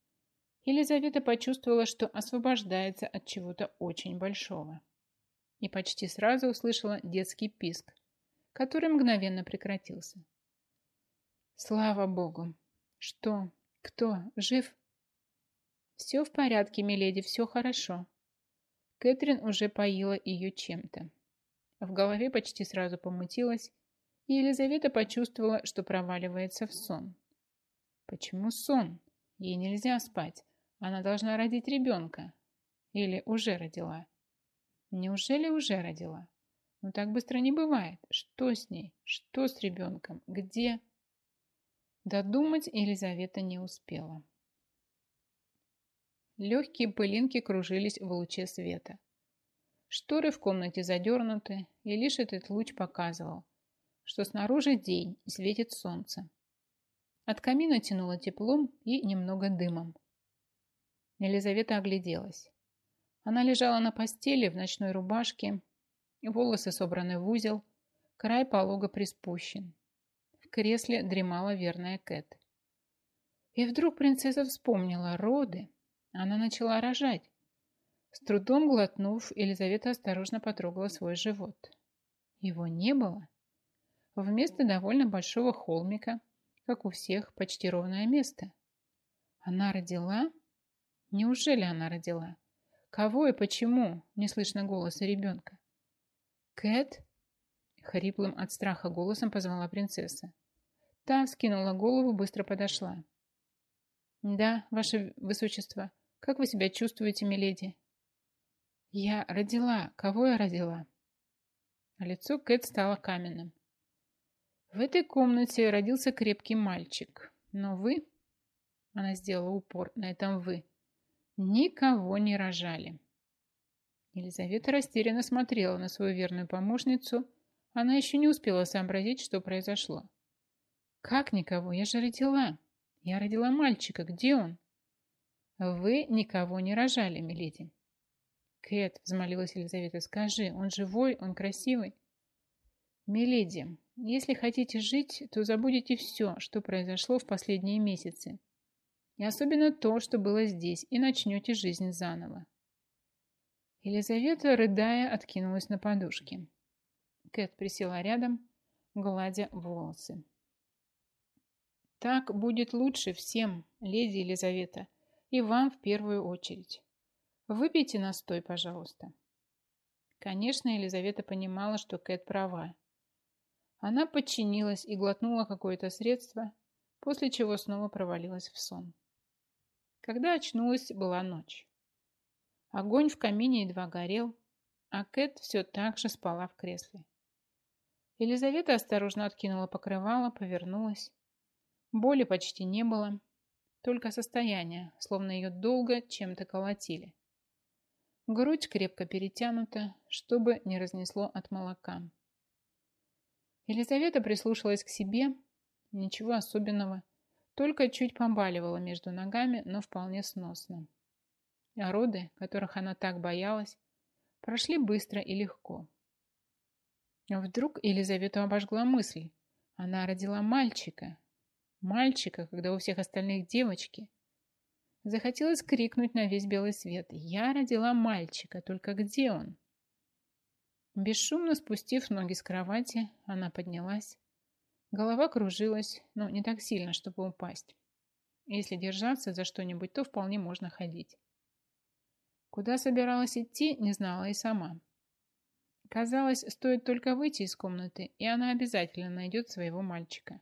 Елизавета почувствовала, что освобождается от чего-то очень большого. И почти сразу услышала детский писк, который мгновенно прекратился. Слава богу! Что? Кто? Жив? Все в порядке, миледи, все хорошо. Кэтрин уже поила ее чем-то. В голове почти сразу помутилась, и Елизавета почувствовала, что проваливается в сон. Почему сон? Ей нельзя спать. Она должна родить ребенка. Или уже родила. Неужели уже родила? Ну так быстро не бывает. Что с ней? Что с ребенком? Где? Додумать Елизавета не успела. Легкие пылинки кружились в луче света. Шторы в комнате задернуты, и лишь этот луч показывал, что снаружи день и светит солнце. От камина тянуло теплом и немного дымом. Елизавета огляделась. Она лежала на постели в ночной рубашке, волосы собраны в узел, край полога приспущен кресле дремала верная Кэт. И вдруг принцесса вспомнила роды. Она начала рожать. С трудом глотнув, Елизавета осторожно потрогала свой живот. Его не было. Вместо довольно большого холмика, как у всех, почти ровное место. Она родила? Неужели она родила? Кого и почему? Не слышно голоса ребенка. Кэт? Хриплым от страха голосом позвала принцесса. Та вскинула голову, быстро подошла. «Да, ваше высочество, как вы себя чувствуете, миледи?» «Я родила. Кого я родила?» лицо Кэт стало каменным. «В этой комнате родился крепкий мальчик, но вы...» Она сделала упор на этом «вы». «Никого не рожали». Елизавета растерянно смотрела на свою верную помощницу. Она еще не успела сообразить, что произошло. «Как никого? Я же родила. Я родила мальчика. Где он?» «Вы никого не рожали, миледи». «Кэт», — взмолилась Елизавета, — «скажи, он живой, он красивый?» «Миледи, если хотите жить, то забудете все, что произошло в последние месяцы. И особенно то, что было здесь, и начнете жизнь заново». Елизавета, рыдая, откинулась на подушки. Кэт присела рядом, гладя волосы. Так будет лучше всем, леди Елизавета, и вам в первую очередь. Выпейте настой, пожалуйста. Конечно, Елизавета понимала, что Кэт права. Она подчинилась и глотнула какое-то средство, после чего снова провалилась в сон. Когда очнулась, была ночь. Огонь в камине едва горел, а Кэт все так же спала в кресле. Елизавета осторожно откинула покрывало, повернулась Боли почти не было, только состояние, словно ее долго чем-то колотили. Грудь крепко перетянута, чтобы не разнесло от молока. Елизавета прислушалась к себе. Ничего особенного, только чуть побаливала между ногами, но вполне сносно. А роды, которых она так боялась, прошли быстро и легко. Вдруг Елизавету обожгла мысль. Она родила мальчика, мальчика, когда у всех остальных девочки. Захотелось крикнуть на весь белый свет. Я родила мальчика, только где он? Бесшумно спустив ноги с кровати, она поднялась. Голова кружилась, но не так сильно, чтобы упасть. Если держаться за что-нибудь, то вполне можно ходить. Куда собиралась идти, не знала и сама. Казалось, стоит только выйти из комнаты, и она обязательно найдет своего мальчика.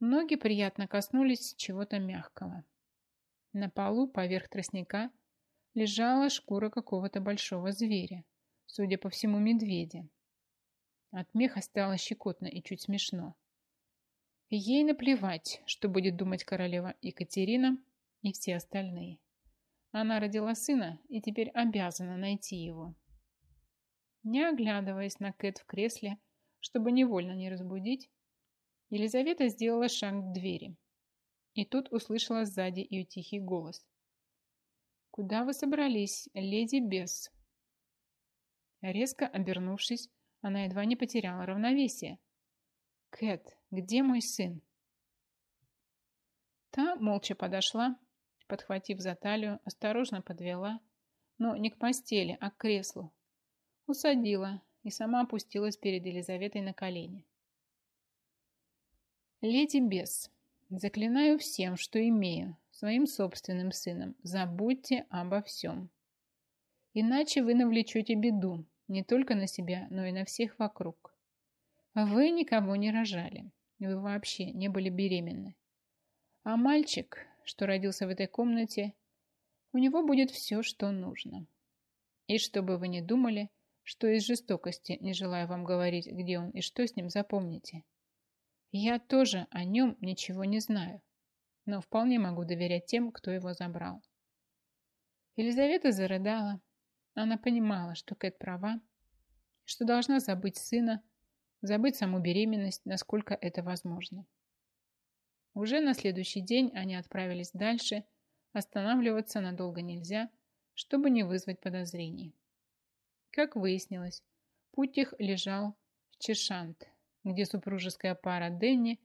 Ноги приятно коснулись чего-то мягкого. На полу поверх тростника лежала шкура какого-то большого зверя судя по всему, медведя. От меха стало щекотно и чуть смешно. Ей наплевать, что будет думать королева Екатерина и все остальные. Она родила сына и теперь обязана найти его. Не оглядываясь на Кэт в кресле, чтобы невольно не разбудить, Елизавета сделала шаг к двери. И тут услышала сзади ее тихий голос. «Куда вы собрались, леди Бесс?» Резко обернувшись, она едва не потеряла равновесие. «Кэт, где мой сын?» Та молча подошла, подхватив за талию, осторожно подвела, но не к постели, а к креслу. Усадила и сама опустилась перед Елизаветой на колени. «Леди Бес, заклинаю всем, что имею, своим собственным сыном, забудьте обо всем. Иначе вы навлечете беду не только на себя, но и на всех вокруг. Вы никого не рожали. Вы вообще не были беременны. А мальчик, что родился в этой комнате, у него будет все, что нужно. И чтобы вы не думали, что из жестокости, не желаю вам говорить, где он и что с ним, запомните. Я тоже о нем ничего не знаю, но вполне могу доверять тем, кто его забрал. Елизавета зарыдала, она понимала, что Кэт права, что должна забыть сына, забыть саму беременность, насколько это возможно. Уже на следующий день они отправились дальше, останавливаться надолго нельзя, чтобы не вызвать подозрений. Как выяснилось, путь их лежал в Чешант, где супружеская пара Денни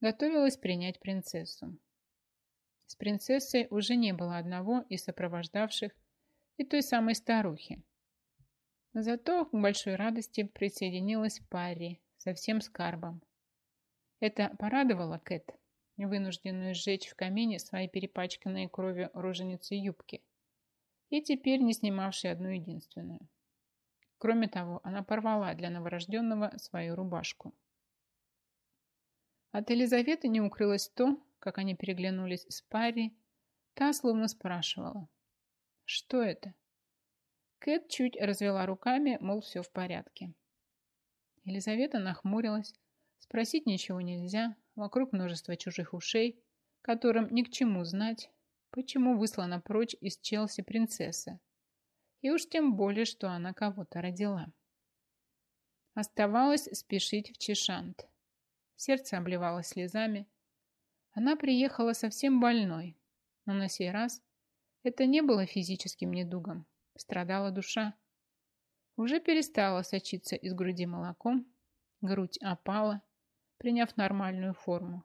готовилась принять принцессу. С принцессой уже не было одного из сопровождавших и той самой старухи. Зато к большой радости присоединилась Парри со всем скарбом. Это порадовало Кэт, вынужденную сжечь в камине свои перепачканные кровью роженицы юбки, и теперь не снимавшей одну единственную. Кроме того, она порвала для новорожденного свою рубашку. От Елизаветы не укрылось то, как они переглянулись с Парри, та словно спрашивала – что это? Кэт чуть развела руками, мол, все в порядке. Елизавета нахмурилась. Спросить ничего нельзя. Вокруг множество чужих ушей, которым ни к чему знать, почему выслана прочь из Челси принцесса. И уж тем более, что она кого-то родила. Оставалось спешить в Чешант. Сердце обливалось слезами. Она приехала совсем больной, но на сей раз это не было физическим недугом, страдала душа. Уже перестала сочиться из груди молоком, грудь опала, приняв нормальную форму.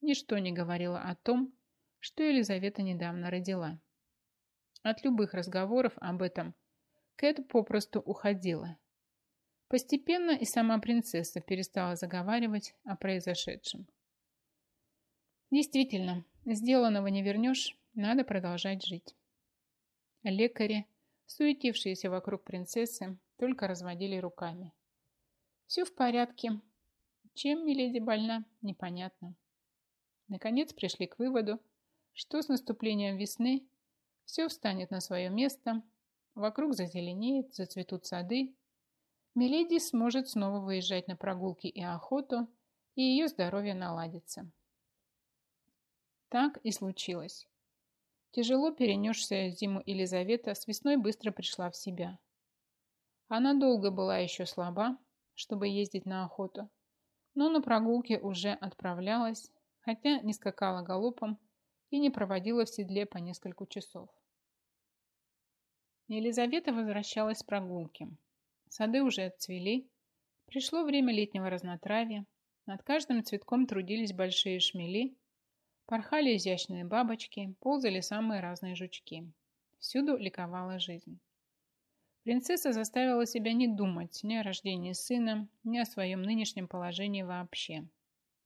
Ничто не говорило о том, что Елизавета недавно родила. От любых разговоров об этом Кэт попросту уходила. Постепенно и сама принцесса перестала заговаривать о произошедшем. Действительно, сделанного не вернешь, надо продолжать жить. Лекари, суетившиеся вокруг принцессы, только разводили руками. Все в порядке. Чем Миледи больна, непонятно. Наконец пришли к выводу, что с наступлением весны все встанет на свое место, вокруг зазеленеет, зацветут сады, Миледи сможет снова выезжать на прогулки и охоту, и ее здоровье наладится. Так и случилось. Тяжело перенесшая зиму Елизавета с весной быстро пришла в себя. Она долго была еще слаба, чтобы ездить на охоту, но на прогулке уже отправлялась, хотя не скакала галопом и не проводила в седле по несколько часов. Елизавета возвращалась с прогулки. Сады уже отцвели, пришло время летнего разнотравья, над каждым цветком трудились большие шмели, Порхали изящные бабочки, ползали самые разные жучки. Всюду ликовала жизнь. Принцесса заставила себя не думать ни о рождении сына, ни о своем нынешнем положении вообще.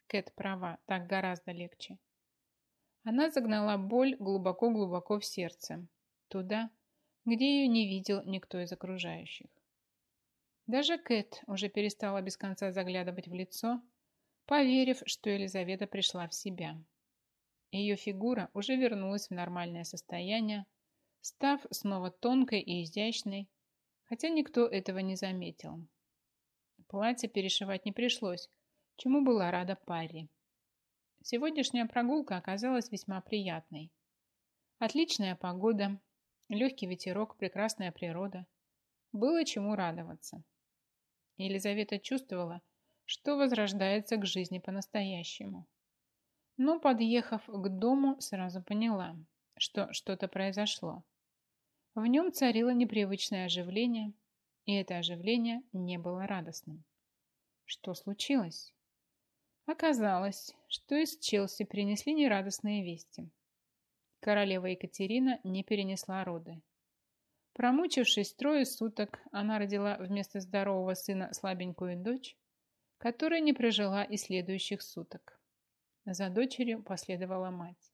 Кэт права, так гораздо легче. Она загнала боль глубоко-глубоко в сердце, туда, где ее не видел никто из окружающих. Даже Кэт уже перестала без конца заглядывать в лицо, поверив, что Елизавета пришла в себя. Ее фигура уже вернулась в нормальное состояние, став снова тонкой и изящной, хотя никто этого не заметил. Платье перешивать не пришлось, чему была рада Парри. Сегодняшняя прогулка оказалась весьма приятной. Отличная погода, легкий ветерок, прекрасная природа. Было чему радоваться. Елизавета чувствовала, что возрождается к жизни по-настоящему. Но, подъехав к дому, сразу поняла, что что-то произошло. В нем царило непривычное оживление, и это оживление не было радостным. Что случилось? Оказалось, что из Челси принесли нерадостные вести. Королева Екатерина не перенесла роды. Промучившись трое суток, она родила вместо здорового сына слабенькую дочь, которая не прожила и следующих суток. За дочерью последовала мать.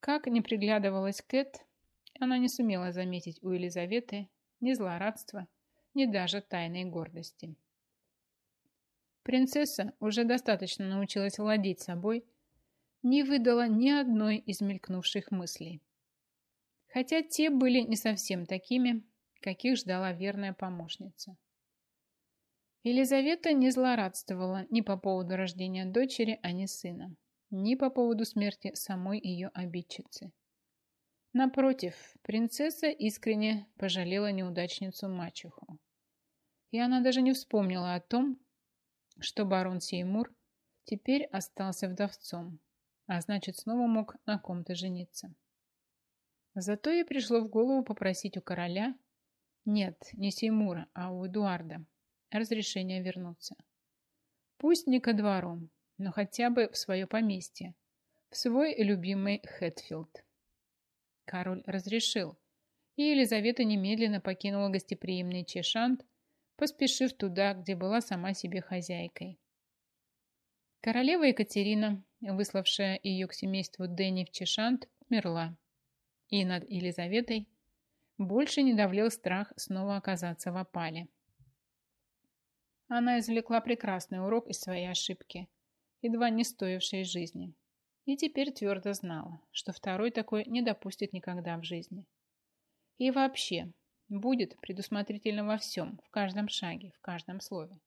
Как не приглядывалась Кэт, она не сумела заметить у Елизаветы ни злорадства, ни даже тайной гордости. Принцесса уже достаточно научилась владеть собой, не выдала ни одной из мелькнувших мыслей. Хотя те были не совсем такими, каких ждала верная помощница. Елизавета не злорадствовала ни по поводу рождения дочери, а не сына, ни по поводу смерти самой ее обидчицы. Напротив, принцесса искренне пожалела неудачницу-мачеху. И она даже не вспомнила о том, что барон Сеймур теперь остался вдовцом, а значит, снова мог на ком-то жениться. Зато ей пришло в голову попросить у короля, нет, не Сеймура, а у Эдуарда, разрешения вернуться. Пусть не ко двору, но хотя бы в свое поместье, в свой любимый Хэтфилд. Король разрешил, и Елизавета немедленно покинула гостеприимный Чешант, поспешив туда, где была сама себе хозяйкой. Королева Екатерина, выславшая ее к семейству Дэнни в Чешант, умерла, и над Елизаветой больше не давлел страх снова оказаться в опале. Она извлекла прекрасный урок из своей ошибки, едва не стоившей жизни и теперь твердо знала, что второй такой не допустит никогда в жизни. И вообще, будет предусмотрительно во всем, в каждом шаге, в каждом слове.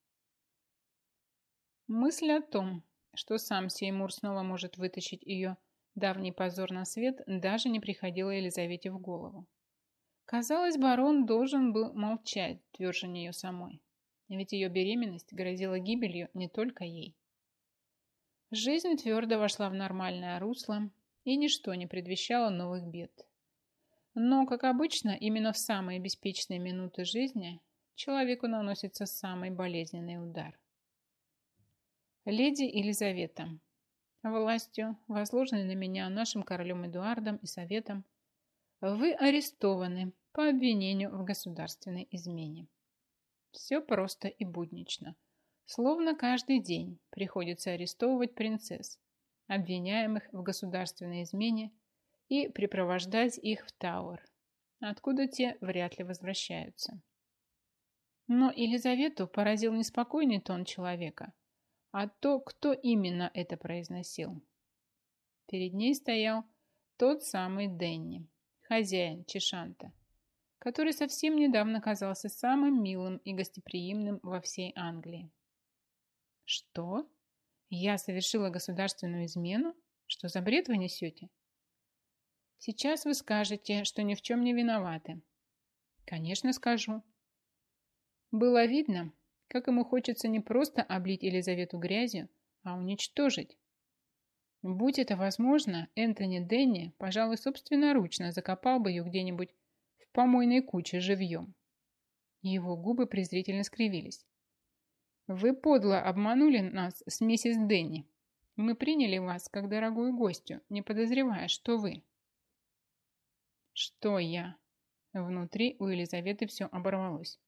Мысль о том, что сам Сеймур снова может вытащить ее давний позор на свет, даже не приходила Елизавете в голову. Казалось, барон должен был молчать тверже нее самой, ведь ее беременность грозила гибелью не только ей. Жизнь твердо вошла в нормальное русло, и ничто не предвещало новых бед. Но, как обычно, именно в самые беспечные минуты жизни человеку наносится самый болезненный удар. Леди Елизавета, властью, возложенной на меня нашим королем Эдуардом и советом, вы арестованы по обвинению в государственной измене. Все просто и буднично – Словно каждый день приходится арестовывать принцесс, обвиняемых в государственной измене, и припровождать их в Тауэр, откуда те вряд ли возвращаются. Но Елизавету поразил не спокойный тон человека, а то, кто именно это произносил. Перед ней стоял тот самый Денни, хозяин Чешанта, который совсем недавно казался самым милым и гостеприимным во всей Англии. Что? Я совершила государственную измену? Что за бред вы несете? Сейчас вы скажете, что ни в чем не виноваты. Конечно, скажу. Было видно, как ему хочется не просто облить Елизавету грязью, а уничтожить. Будь это возможно, Энтони Денни, пожалуй, собственноручно закопал бы ее где-нибудь в помойной куче живьем. Его губы презрительно скривились. Вы подло обманули нас с миссис Дэнни. Мы приняли вас как дорогую гостью, не подозревая, что вы. Что я? Внутри у Елизаветы все оборвалось.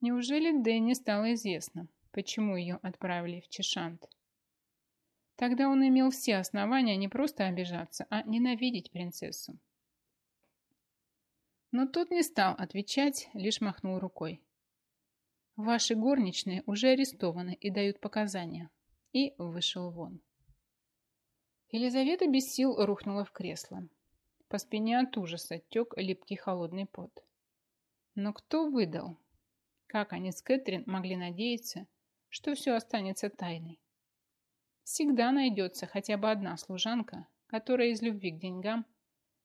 Неужели Дэнни стало известно, почему ее отправили в Чешант? Тогда он имел все основания не просто обижаться, а ненавидеть принцессу. Но тот не стал отвечать, лишь махнул рукой. Ваши горничные уже арестованы и дают показания. И вышел вон. Елизавета без сил рухнула в кресло. По спине от ужаса тек липкий холодный пот. Но кто выдал? Как они с Кэтрин могли надеяться, что все останется тайной? Всегда найдется хотя бы одна служанка, которая из любви к деньгам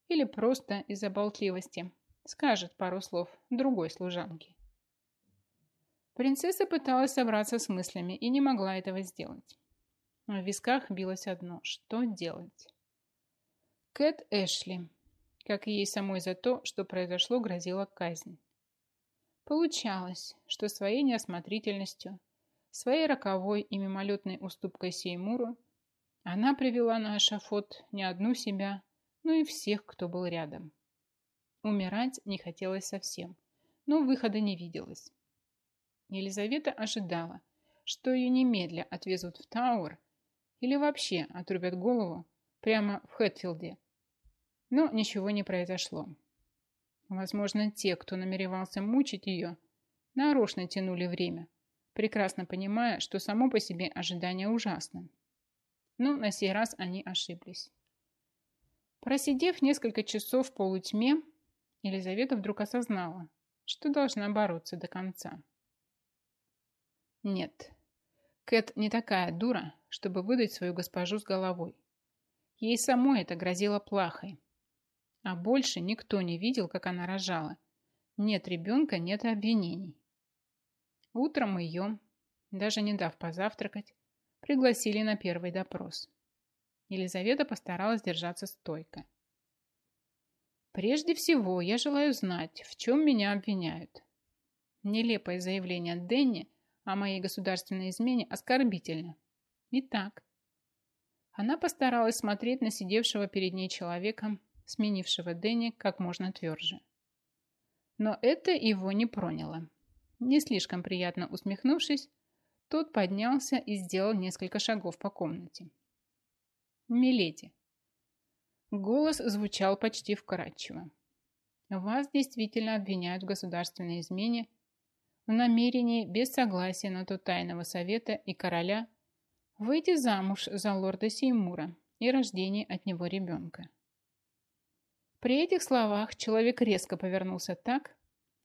или просто из-за болтливости скажет пару слов другой служанке. Принцесса пыталась собраться с мыслями и не могла этого сделать. В висках билось одно – что делать? Кэт Эшли, как и ей самой за то, что произошло, грозила казнь. Получалось, что своей неосмотрительностью, своей роковой и мимолетной уступкой Сеймуру она привела на эшафот не одну себя, но и всех, кто был рядом. Умирать не хотелось совсем, но выхода не виделось. Елизавета ожидала, что ее немедля отвезут в Тауэр или вообще отрубят голову прямо в Хэтфилде. Но ничего не произошло. Возможно, те, кто намеревался мучить ее, нарочно тянули время, прекрасно понимая, что само по себе ожидание ужасно. Но на сей раз они ошиблись. Просидев несколько часов в полутьме, Елизавета вдруг осознала, что должна бороться до конца. Нет, Кэт не такая дура, чтобы выдать свою госпожу с головой. Ей самой это грозило плахой. А больше никто не видел, как она рожала. Нет ребенка, нет обвинений. Утром ее, даже не дав позавтракать, пригласили на первый допрос. Елизавета постаралась держаться стойко. Прежде всего, я желаю знать, в чем меня обвиняют. Нелепое заявление Денни о моей государственной измене оскорбительно. Итак, она постаралась смотреть на сидевшего перед ней человека, сменившего Дэнни как можно тверже. Но это его не проняло. Не слишком приятно усмехнувшись, тот поднялся и сделал несколько шагов по комнате. «Миледи, Голос звучал почти вкрадчиво. Вас действительно обвиняют в государственной измене, в намерении без согласия на то тайного совета и короля выйти замуж за лорда Сеймура и рождение от него ребенка. При этих словах человек резко повернулся так,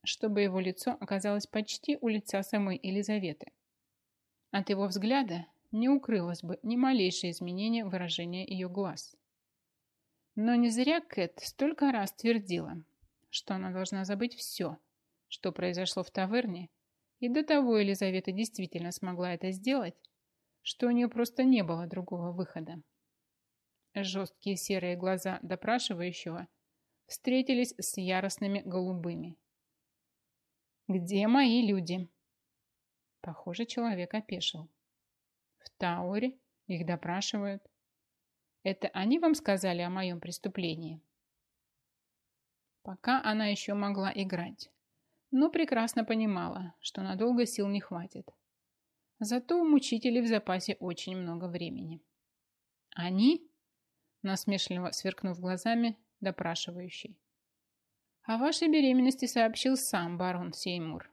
чтобы его лицо оказалось почти у лица самой Елизаветы. От его взгляда не укрылось бы ни малейшее изменение выражения ее глаз. Но не зря Кэт столько раз твердила, что она должна забыть все, что произошло в таверне, и до того Елизавета действительно смогла это сделать, что у нее просто не было другого выхода. Жесткие серые глаза допрашивающего встретились с яростными голубыми. «Где мои люди?» Похоже, человек опешил. В Тауре их допрашивают. Это они вам сказали о моем преступлении?» Пока она еще могла играть, но прекрасно понимала, что надолго сил не хватит. Зато у мучителей в запасе очень много времени. «Они?» – насмешливо сверкнув глазами, допрашивающий. «О вашей беременности сообщил сам барон Сеймур,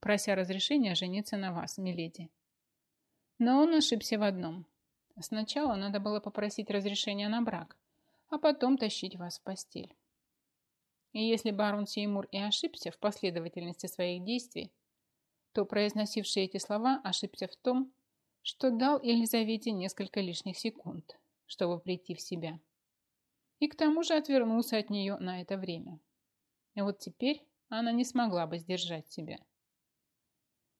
прося разрешения жениться на вас, миледи. Но он ошибся в одном. Сначала надо было попросить разрешения на брак, а потом тащить вас в постель. И если барон Сеймур и ошибся в последовательности своих действий, то произносивший эти слова ошибся в том, что дал Елизавете несколько лишних секунд, чтобы прийти в себя. И к тому же отвернулся от нее на это время. И вот теперь она не смогла бы сдержать себя.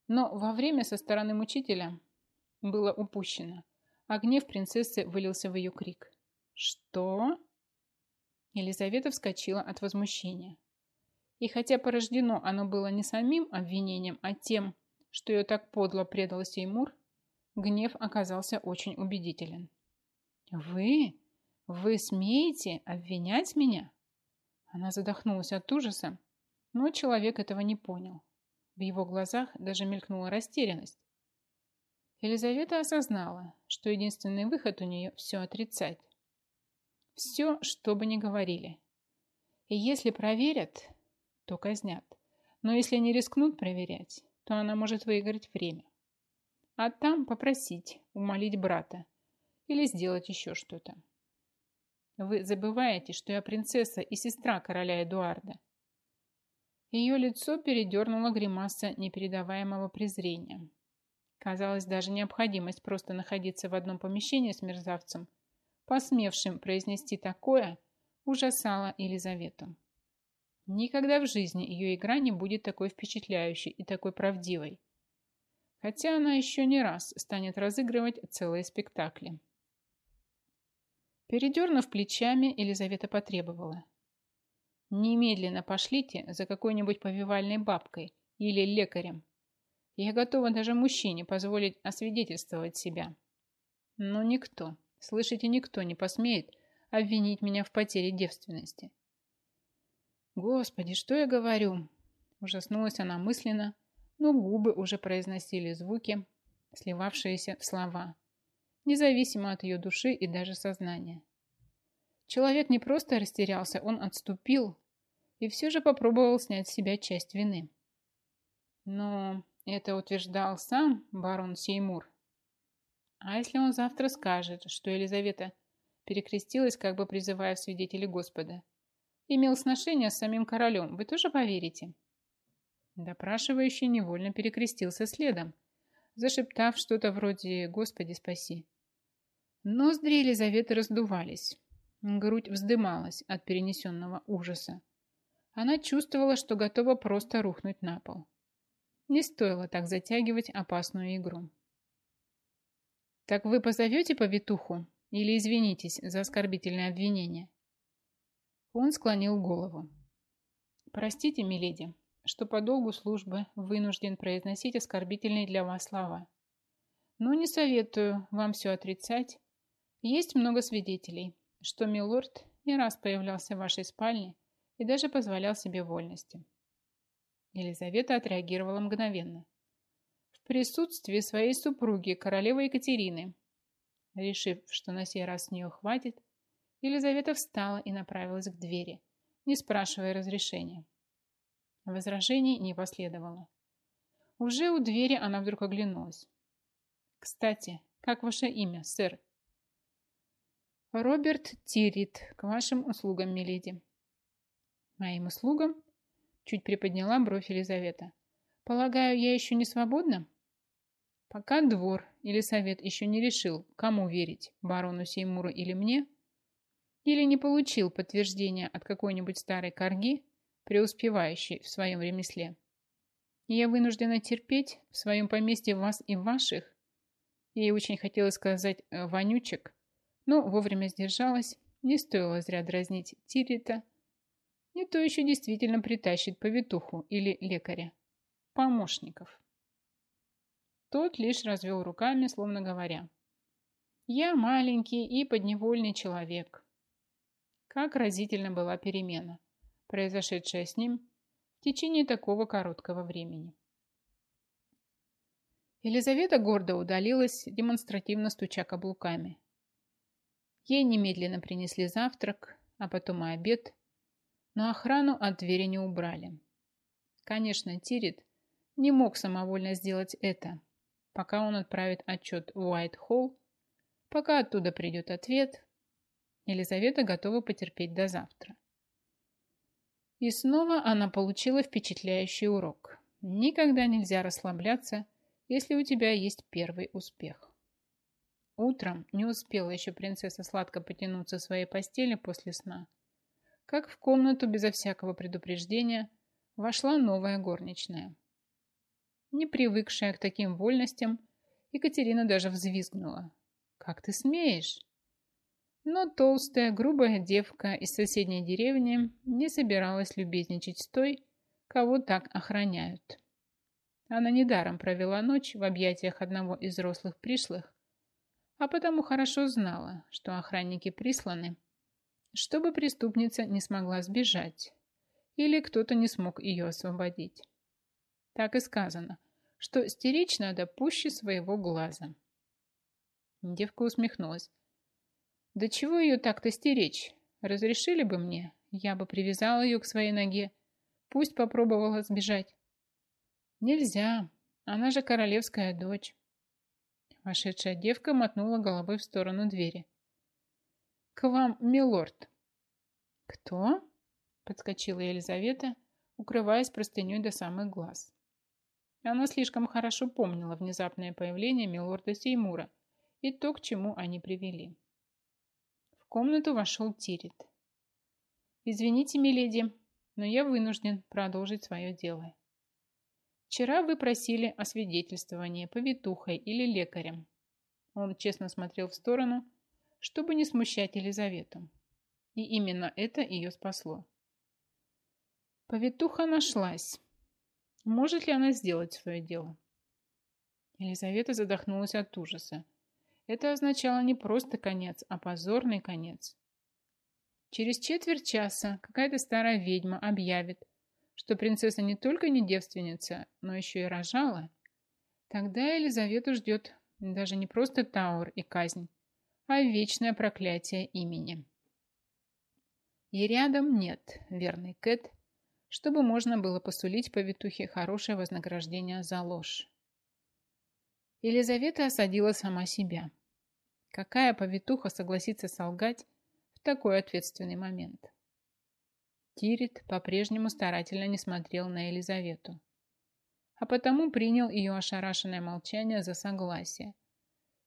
Но во время со стороны мучителя было упущено – а гнев принцессы вылился в ее крик. «Что?» Елизавета вскочила от возмущения. И хотя порождено оно было не самим обвинением, а тем, что ее так подло предал Сеймур, гнев оказался очень убедителен. «Вы? Вы смеете обвинять меня? Она задохнулась от ужаса, но человек этого не понял. В его глазах даже мелькнула растерянность. Елизавета осознала, что единственный выход у нее все отрицать. Все, что бы ни говорили. И если проверят, то казнят. Но если не рискнут проверять, то она может выиграть время. А там попросить, умолить брата или сделать еще что-то. Вы забываете, что я принцесса и сестра короля Эдуарда. Ее лицо передернуло гримаса непередаваемого презрения. Казалось, даже необходимость просто находиться в одном помещении с мерзавцем, посмевшим произнести такое, ужасала Елизавету. Никогда в жизни ее игра не будет такой впечатляющей и такой правдивой. Хотя она еще не раз станет разыгрывать целые спектакли. Передернув плечами, Елизавета потребовала. Немедленно пошлите за какой-нибудь повивальной бабкой или лекарем. Я готова даже мужчине позволить освидетельствовать себя. Но никто, слышите, никто не посмеет обвинить меня в потере девственности. Господи, что я говорю? Ужаснулась она мысленно, но губы уже произносили звуки, сливавшиеся в слова независимо от ее души и даже сознания. Человек не просто растерялся, он отступил и все же попробовал снять с себя часть вины. Но это утверждал сам барон Сеймур. А если он завтра скажет, что Елизавета перекрестилась, как бы призывая в свидетели Господа, имел сношение с самим королем, вы тоже поверите? Допрашивающий невольно перекрестился следом, зашептав что-то вроде «Господи, спаси». Ноздри Елизаветы раздувались. Грудь вздымалась от перенесенного ужаса. Она чувствовала, что готова просто рухнуть на пол. Не стоило так затягивать опасную игру. «Так вы позовете повитуху или извинитесь за оскорбительное обвинение?» Он склонил голову. «Простите, миледи, что по долгу службы вынужден произносить оскорбительные для вас слова. Но не советую вам все отрицать есть много свидетелей, что милорд не раз появлялся в вашей спальне и даже позволял себе вольности. Елизавета отреагировала мгновенно. В присутствии своей супруги, королевы Екатерины, решив, что на сей раз с нее хватит, Елизавета встала и направилась к двери, не спрашивая разрешения. Возражений не последовало. Уже у двери она вдруг оглянулась. «Кстати, как ваше имя, сэр?» Роберт Тирит, к вашим услугам, миледи. Моим услугам? Чуть приподняла бровь Елизавета. Полагаю, я еще не свободна? Пока двор или совет еще не решил, кому верить, барону Сеймуру или мне, или не получил подтверждения от какой-нибудь старой корги, преуспевающей в своем ремесле. я вынуждена терпеть в своем поместье вас и ваших, ей очень хотелось сказать э, «вонючек», но вовремя сдержалась, не стоило зря дразнить Тирита. Не то еще действительно притащит повитуху или лекаря. Помощников. Тот лишь развел руками, словно говоря. Я маленький и подневольный человек. Как разительно была перемена, произошедшая с ним в течение такого короткого времени. Елизавета гордо удалилась, демонстративно стуча каблуками. Ей немедленно принесли завтрак, а потом и обед, но охрану от двери не убрали. Конечно, Тирит не мог самовольно сделать это, пока он отправит отчет в Уайт-Холл, пока оттуда придет ответ, Елизавета готова потерпеть до завтра. И снова она получила впечатляющий урок. Никогда нельзя расслабляться, если у тебя есть первый успех. Утром не успела еще принцесса сладко потянуться в своей постели после сна, как в комнату безо всякого предупреждения вошла новая горничная. Не привыкшая к таким вольностям, Екатерина даже взвизгнула. «Как ты смеешь?» Но толстая, грубая девка из соседней деревни не собиралась любезничать с той, кого так охраняют. Она недаром провела ночь в объятиях одного из взрослых пришлых, а потому хорошо знала, что охранники присланы чтобы преступница не смогла сбежать или кто-то не смог ее освободить. Так и сказано, что стеречь надо пуще своего глаза. Девка усмехнулась. Да чего ее так-то стеречь? Разрешили бы мне, я бы привязала ее к своей ноге. Пусть попробовала сбежать. Нельзя, она же королевская дочь. Вошедшая девка мотнула головой в сторону двери. «К вам, милорд!» «Кто?» — подскочила Елизавета, укрываясь простыней до самых глаз. Она слишком хорошо помнила внезапное появление милорда Сеймура и то, к чему они привели. В комнату вошел Тирит. «Извините, миледи, но я вынужден продолжить свое дело. Вчера вы просили о свидетельствовании повитухой или лекарем». Он честно смотрел в сторону, чтобы не смущать Елизавету. И именно это ее спасло. Повитуха нашлась. Может ли она сделать свое дело? Елизавета задохнулась от ужаса. Это означало не просто конец, а позорный конец. Через четверть часа какая-то старая ведьма объявит, что принцесса не только не девственница, но еще и рожала. Тогда Елизавету ждет даже не просто Таур и казнь, а вечное проклятие имени. И рядом нет верный Кэт, чтобы можно было посулить повитухе хорошее вознаграждение за ложь. Елизавета осадила сама себя. Какая повитуха согласится солгать в такой ответственный момент? Тирит по-прежнему старательно не смотрел на Елизавету, а потому принял ее ошарашенное молчание за согласие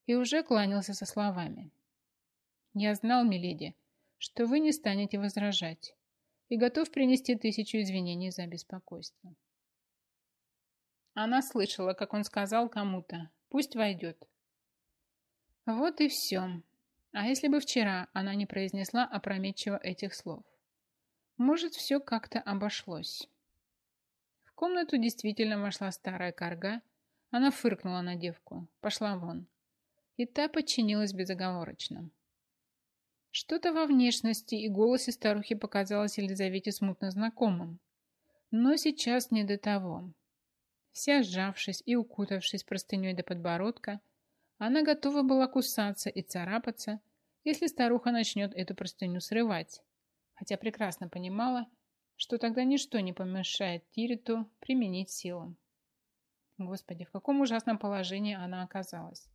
и уже кланялся со словами. «Я знал, миледи, что вы не станете возражать и готов принести тысячу извинений за беспокойство. Она слышала, как он сказал кому-то «пусть войдет». Вот и все. А если бы вчера она не произнесла опрометчиво этих слов? Может, все как-то обошлось. В комнату действительно вошла старая корга. Она фыркнула на девку, пошла вон. И та подчинилась безоговорочно. Что-то во внешности и голосе старухи показалось Елизавете смутно знакомым. Но сейчас не до того. Вся сжавшись и укутавшись простыней до подбородка, она готова была кусаться и царапаться, если старуха начнет эту простыню срывать, хотя прекрасно понимала, что тогда ничто не помешает Тириту применить силу. Господи, в каком ужасном положении она оказалась.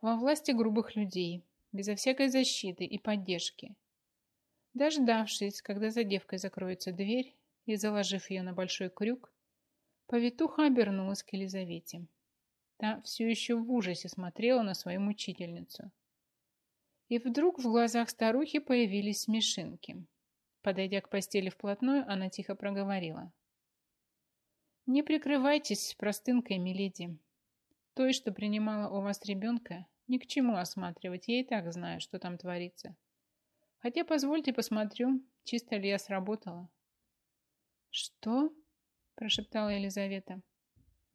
Во власти грубых людей, безо всякой защиты и поддержки. Дождавшись, когда за девкой закроется дверь, и заложив ее на большой крюк, повитуха обернулась к Елизавете. Та все еще в ужасе смотрела на свою мучительницу. И вдруг в глазах старухи появились смешинки. Подойдя к постели вплотную, она тихо проговорила. «Не прикрывайтесь простынкой, миледи. Той, что принимала у вас ребенка, ни к чему осматривать, я и так знаю, что там творится. Хотя позвольте посмотрю, чисто ли я сработала. Что? Прошептала Елизавета.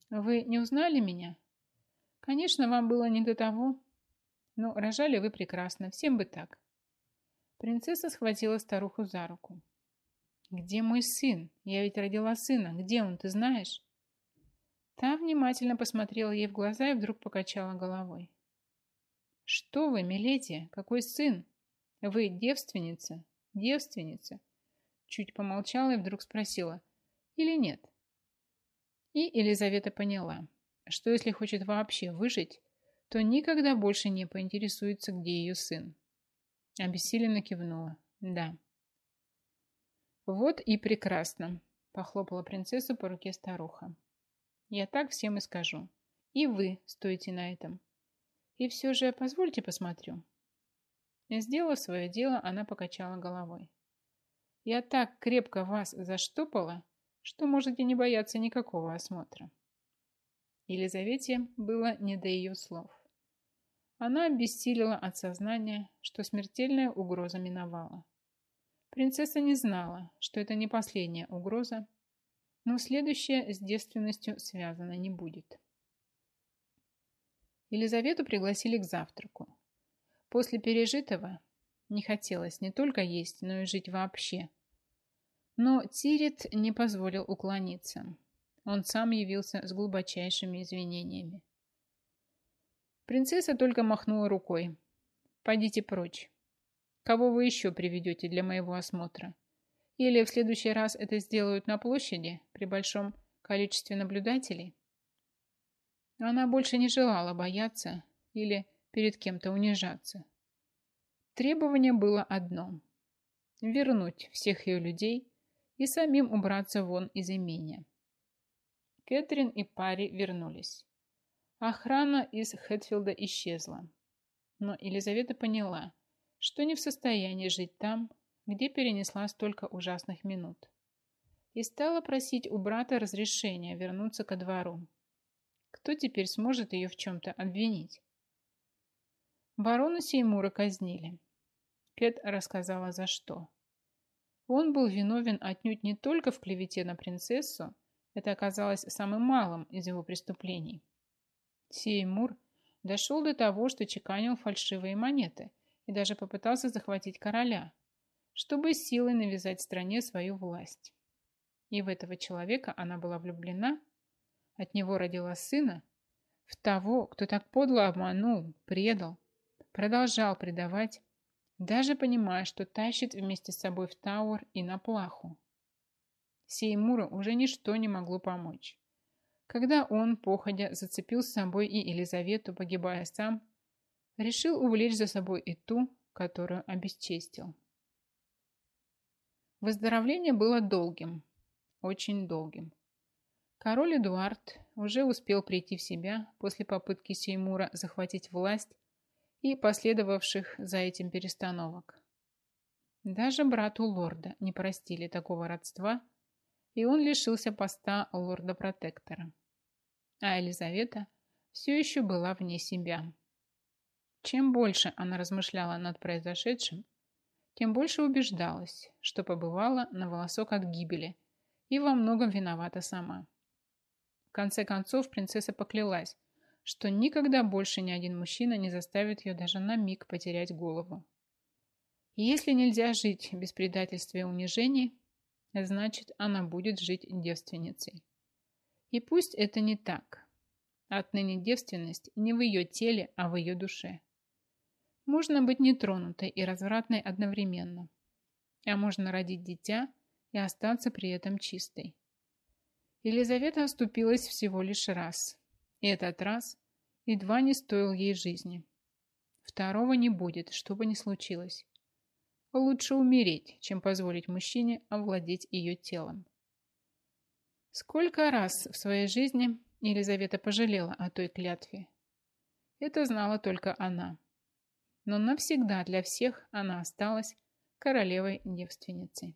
Вы не узнали меня? Конечно, вам было не до того. Но рожали вы прекрасно, всем бы так. Принцесса схватила старуху за руку. «Где мой сын? Я ведь родила сына. Где он, ты знаешь?» Та внимательно посмотрела ей в глаза и вдруг покачала головой. «Что вы, миледи, какой сын? Вы девственница? Девственница?» Чуть помолчала и вдруг спросила. «Или нет?» И Елизавета поняла, что если хочет вообще выжить, то никогда больше не поинтересуется, где ее сын. Обессиленно кивнула. «Да». «Вот и прекрасно», – похлопала принцессу по руке старуха. «Я так всем и скажу. И вы стойте на этом. И все же позвольте посмотрю. Сделав свое дело, она покачала головой. Я так крепко вас заштопала, что можете не бояться никакого осмотра. Елизавете было не до ее слов. Она обессилила от сознания, что смертельная угроза миновала. Принцесса не знала, что это не последняя угроза, но следующая с девственностью связана не будет. Елизавету пригласили к завтраку. После пережитого Не хотелось не только есть, но и жить вообще. Но Тирит не позволил уклониться. Он сам явился с глубочайшими извинениями. Принцесса только махнула рукой. «Пойдите прочь. Кого вы еще приведете для моего осмотра? Или в следующий раз это сделают на площади при большом количестве наблюдателей?» Она больше не желала бояться или перед кем-то унижаться. Требование было одно – вернуть всех ее людей и самим убраться вон из имения. Кэтрин и Пари вернулись. Охрана из Хэтфилда исчезла. Но Елизавета поняла, что не в состоянии жить там, где перенесла столько ужасных минут. И стала просить у брата разрешения вернуться ко двору. Кто теперь сможет ее в чем-то обвинить? Барона Сеймура казнили. Кэт рассказала за что. Он был виновен отнюдь не только в клевете на принцессу, это оказалось самым малым из его преступлений. Сеймур дошел до того, что чеканил фальшивые монеты и даже попытался захватить короля, чтобы силой навязать стране свою власть. И в этого человека она была влюблена, от него родила сына, в того, кто так подло обманул, предал, продолжал предавать, даже понимая, что тащит вместе с собой в Тауэр и на плаху. Сеймуру уже ничто не могло помочь. Когда он, походя, зацепил с собой и Елизавету, погибая сам, решил увлечь за собой и ту, которую обесчестил. Выздоровление было долгим, очень долгим. Король Эдуард уже успел прийти в себя после попытки Сеймура захватить власть и последовавших за этим перестановок. Даже брату лорда не простили такого родства, и он лишился поста лорда-протектора. А Елизавета все еще была вне себя. Чем больше она размышляла над произошедшим, тем больше убеждалась, что побывала на волосок от гибели и во многом виновата сама. В конце концов, принцесса поклялась, что никогда больше ни один мужчина не заставит ее даже на миг потерять голову. И если нельзя жить без предательства и унижений, значит, она будет жить девственницей. И пусть это не так. Отныне девственность не в ее теле, а в ее душе. Можно быть нетронутой и развратной одновременно. А можно родить дитя и остаться при этом чистой. Елизавета оступилась всего лишь раз. И этот раз едва не стоил ей жизни. Второго не будет, что бы ни случилось. Лучше умереть, чем позволить мужчине овладеть ее телом. Сколько раз в своей жизни Елизавета пожалела о той клятве. Это знала только она. Но навсегда для всех она осталась королевой-девственницей.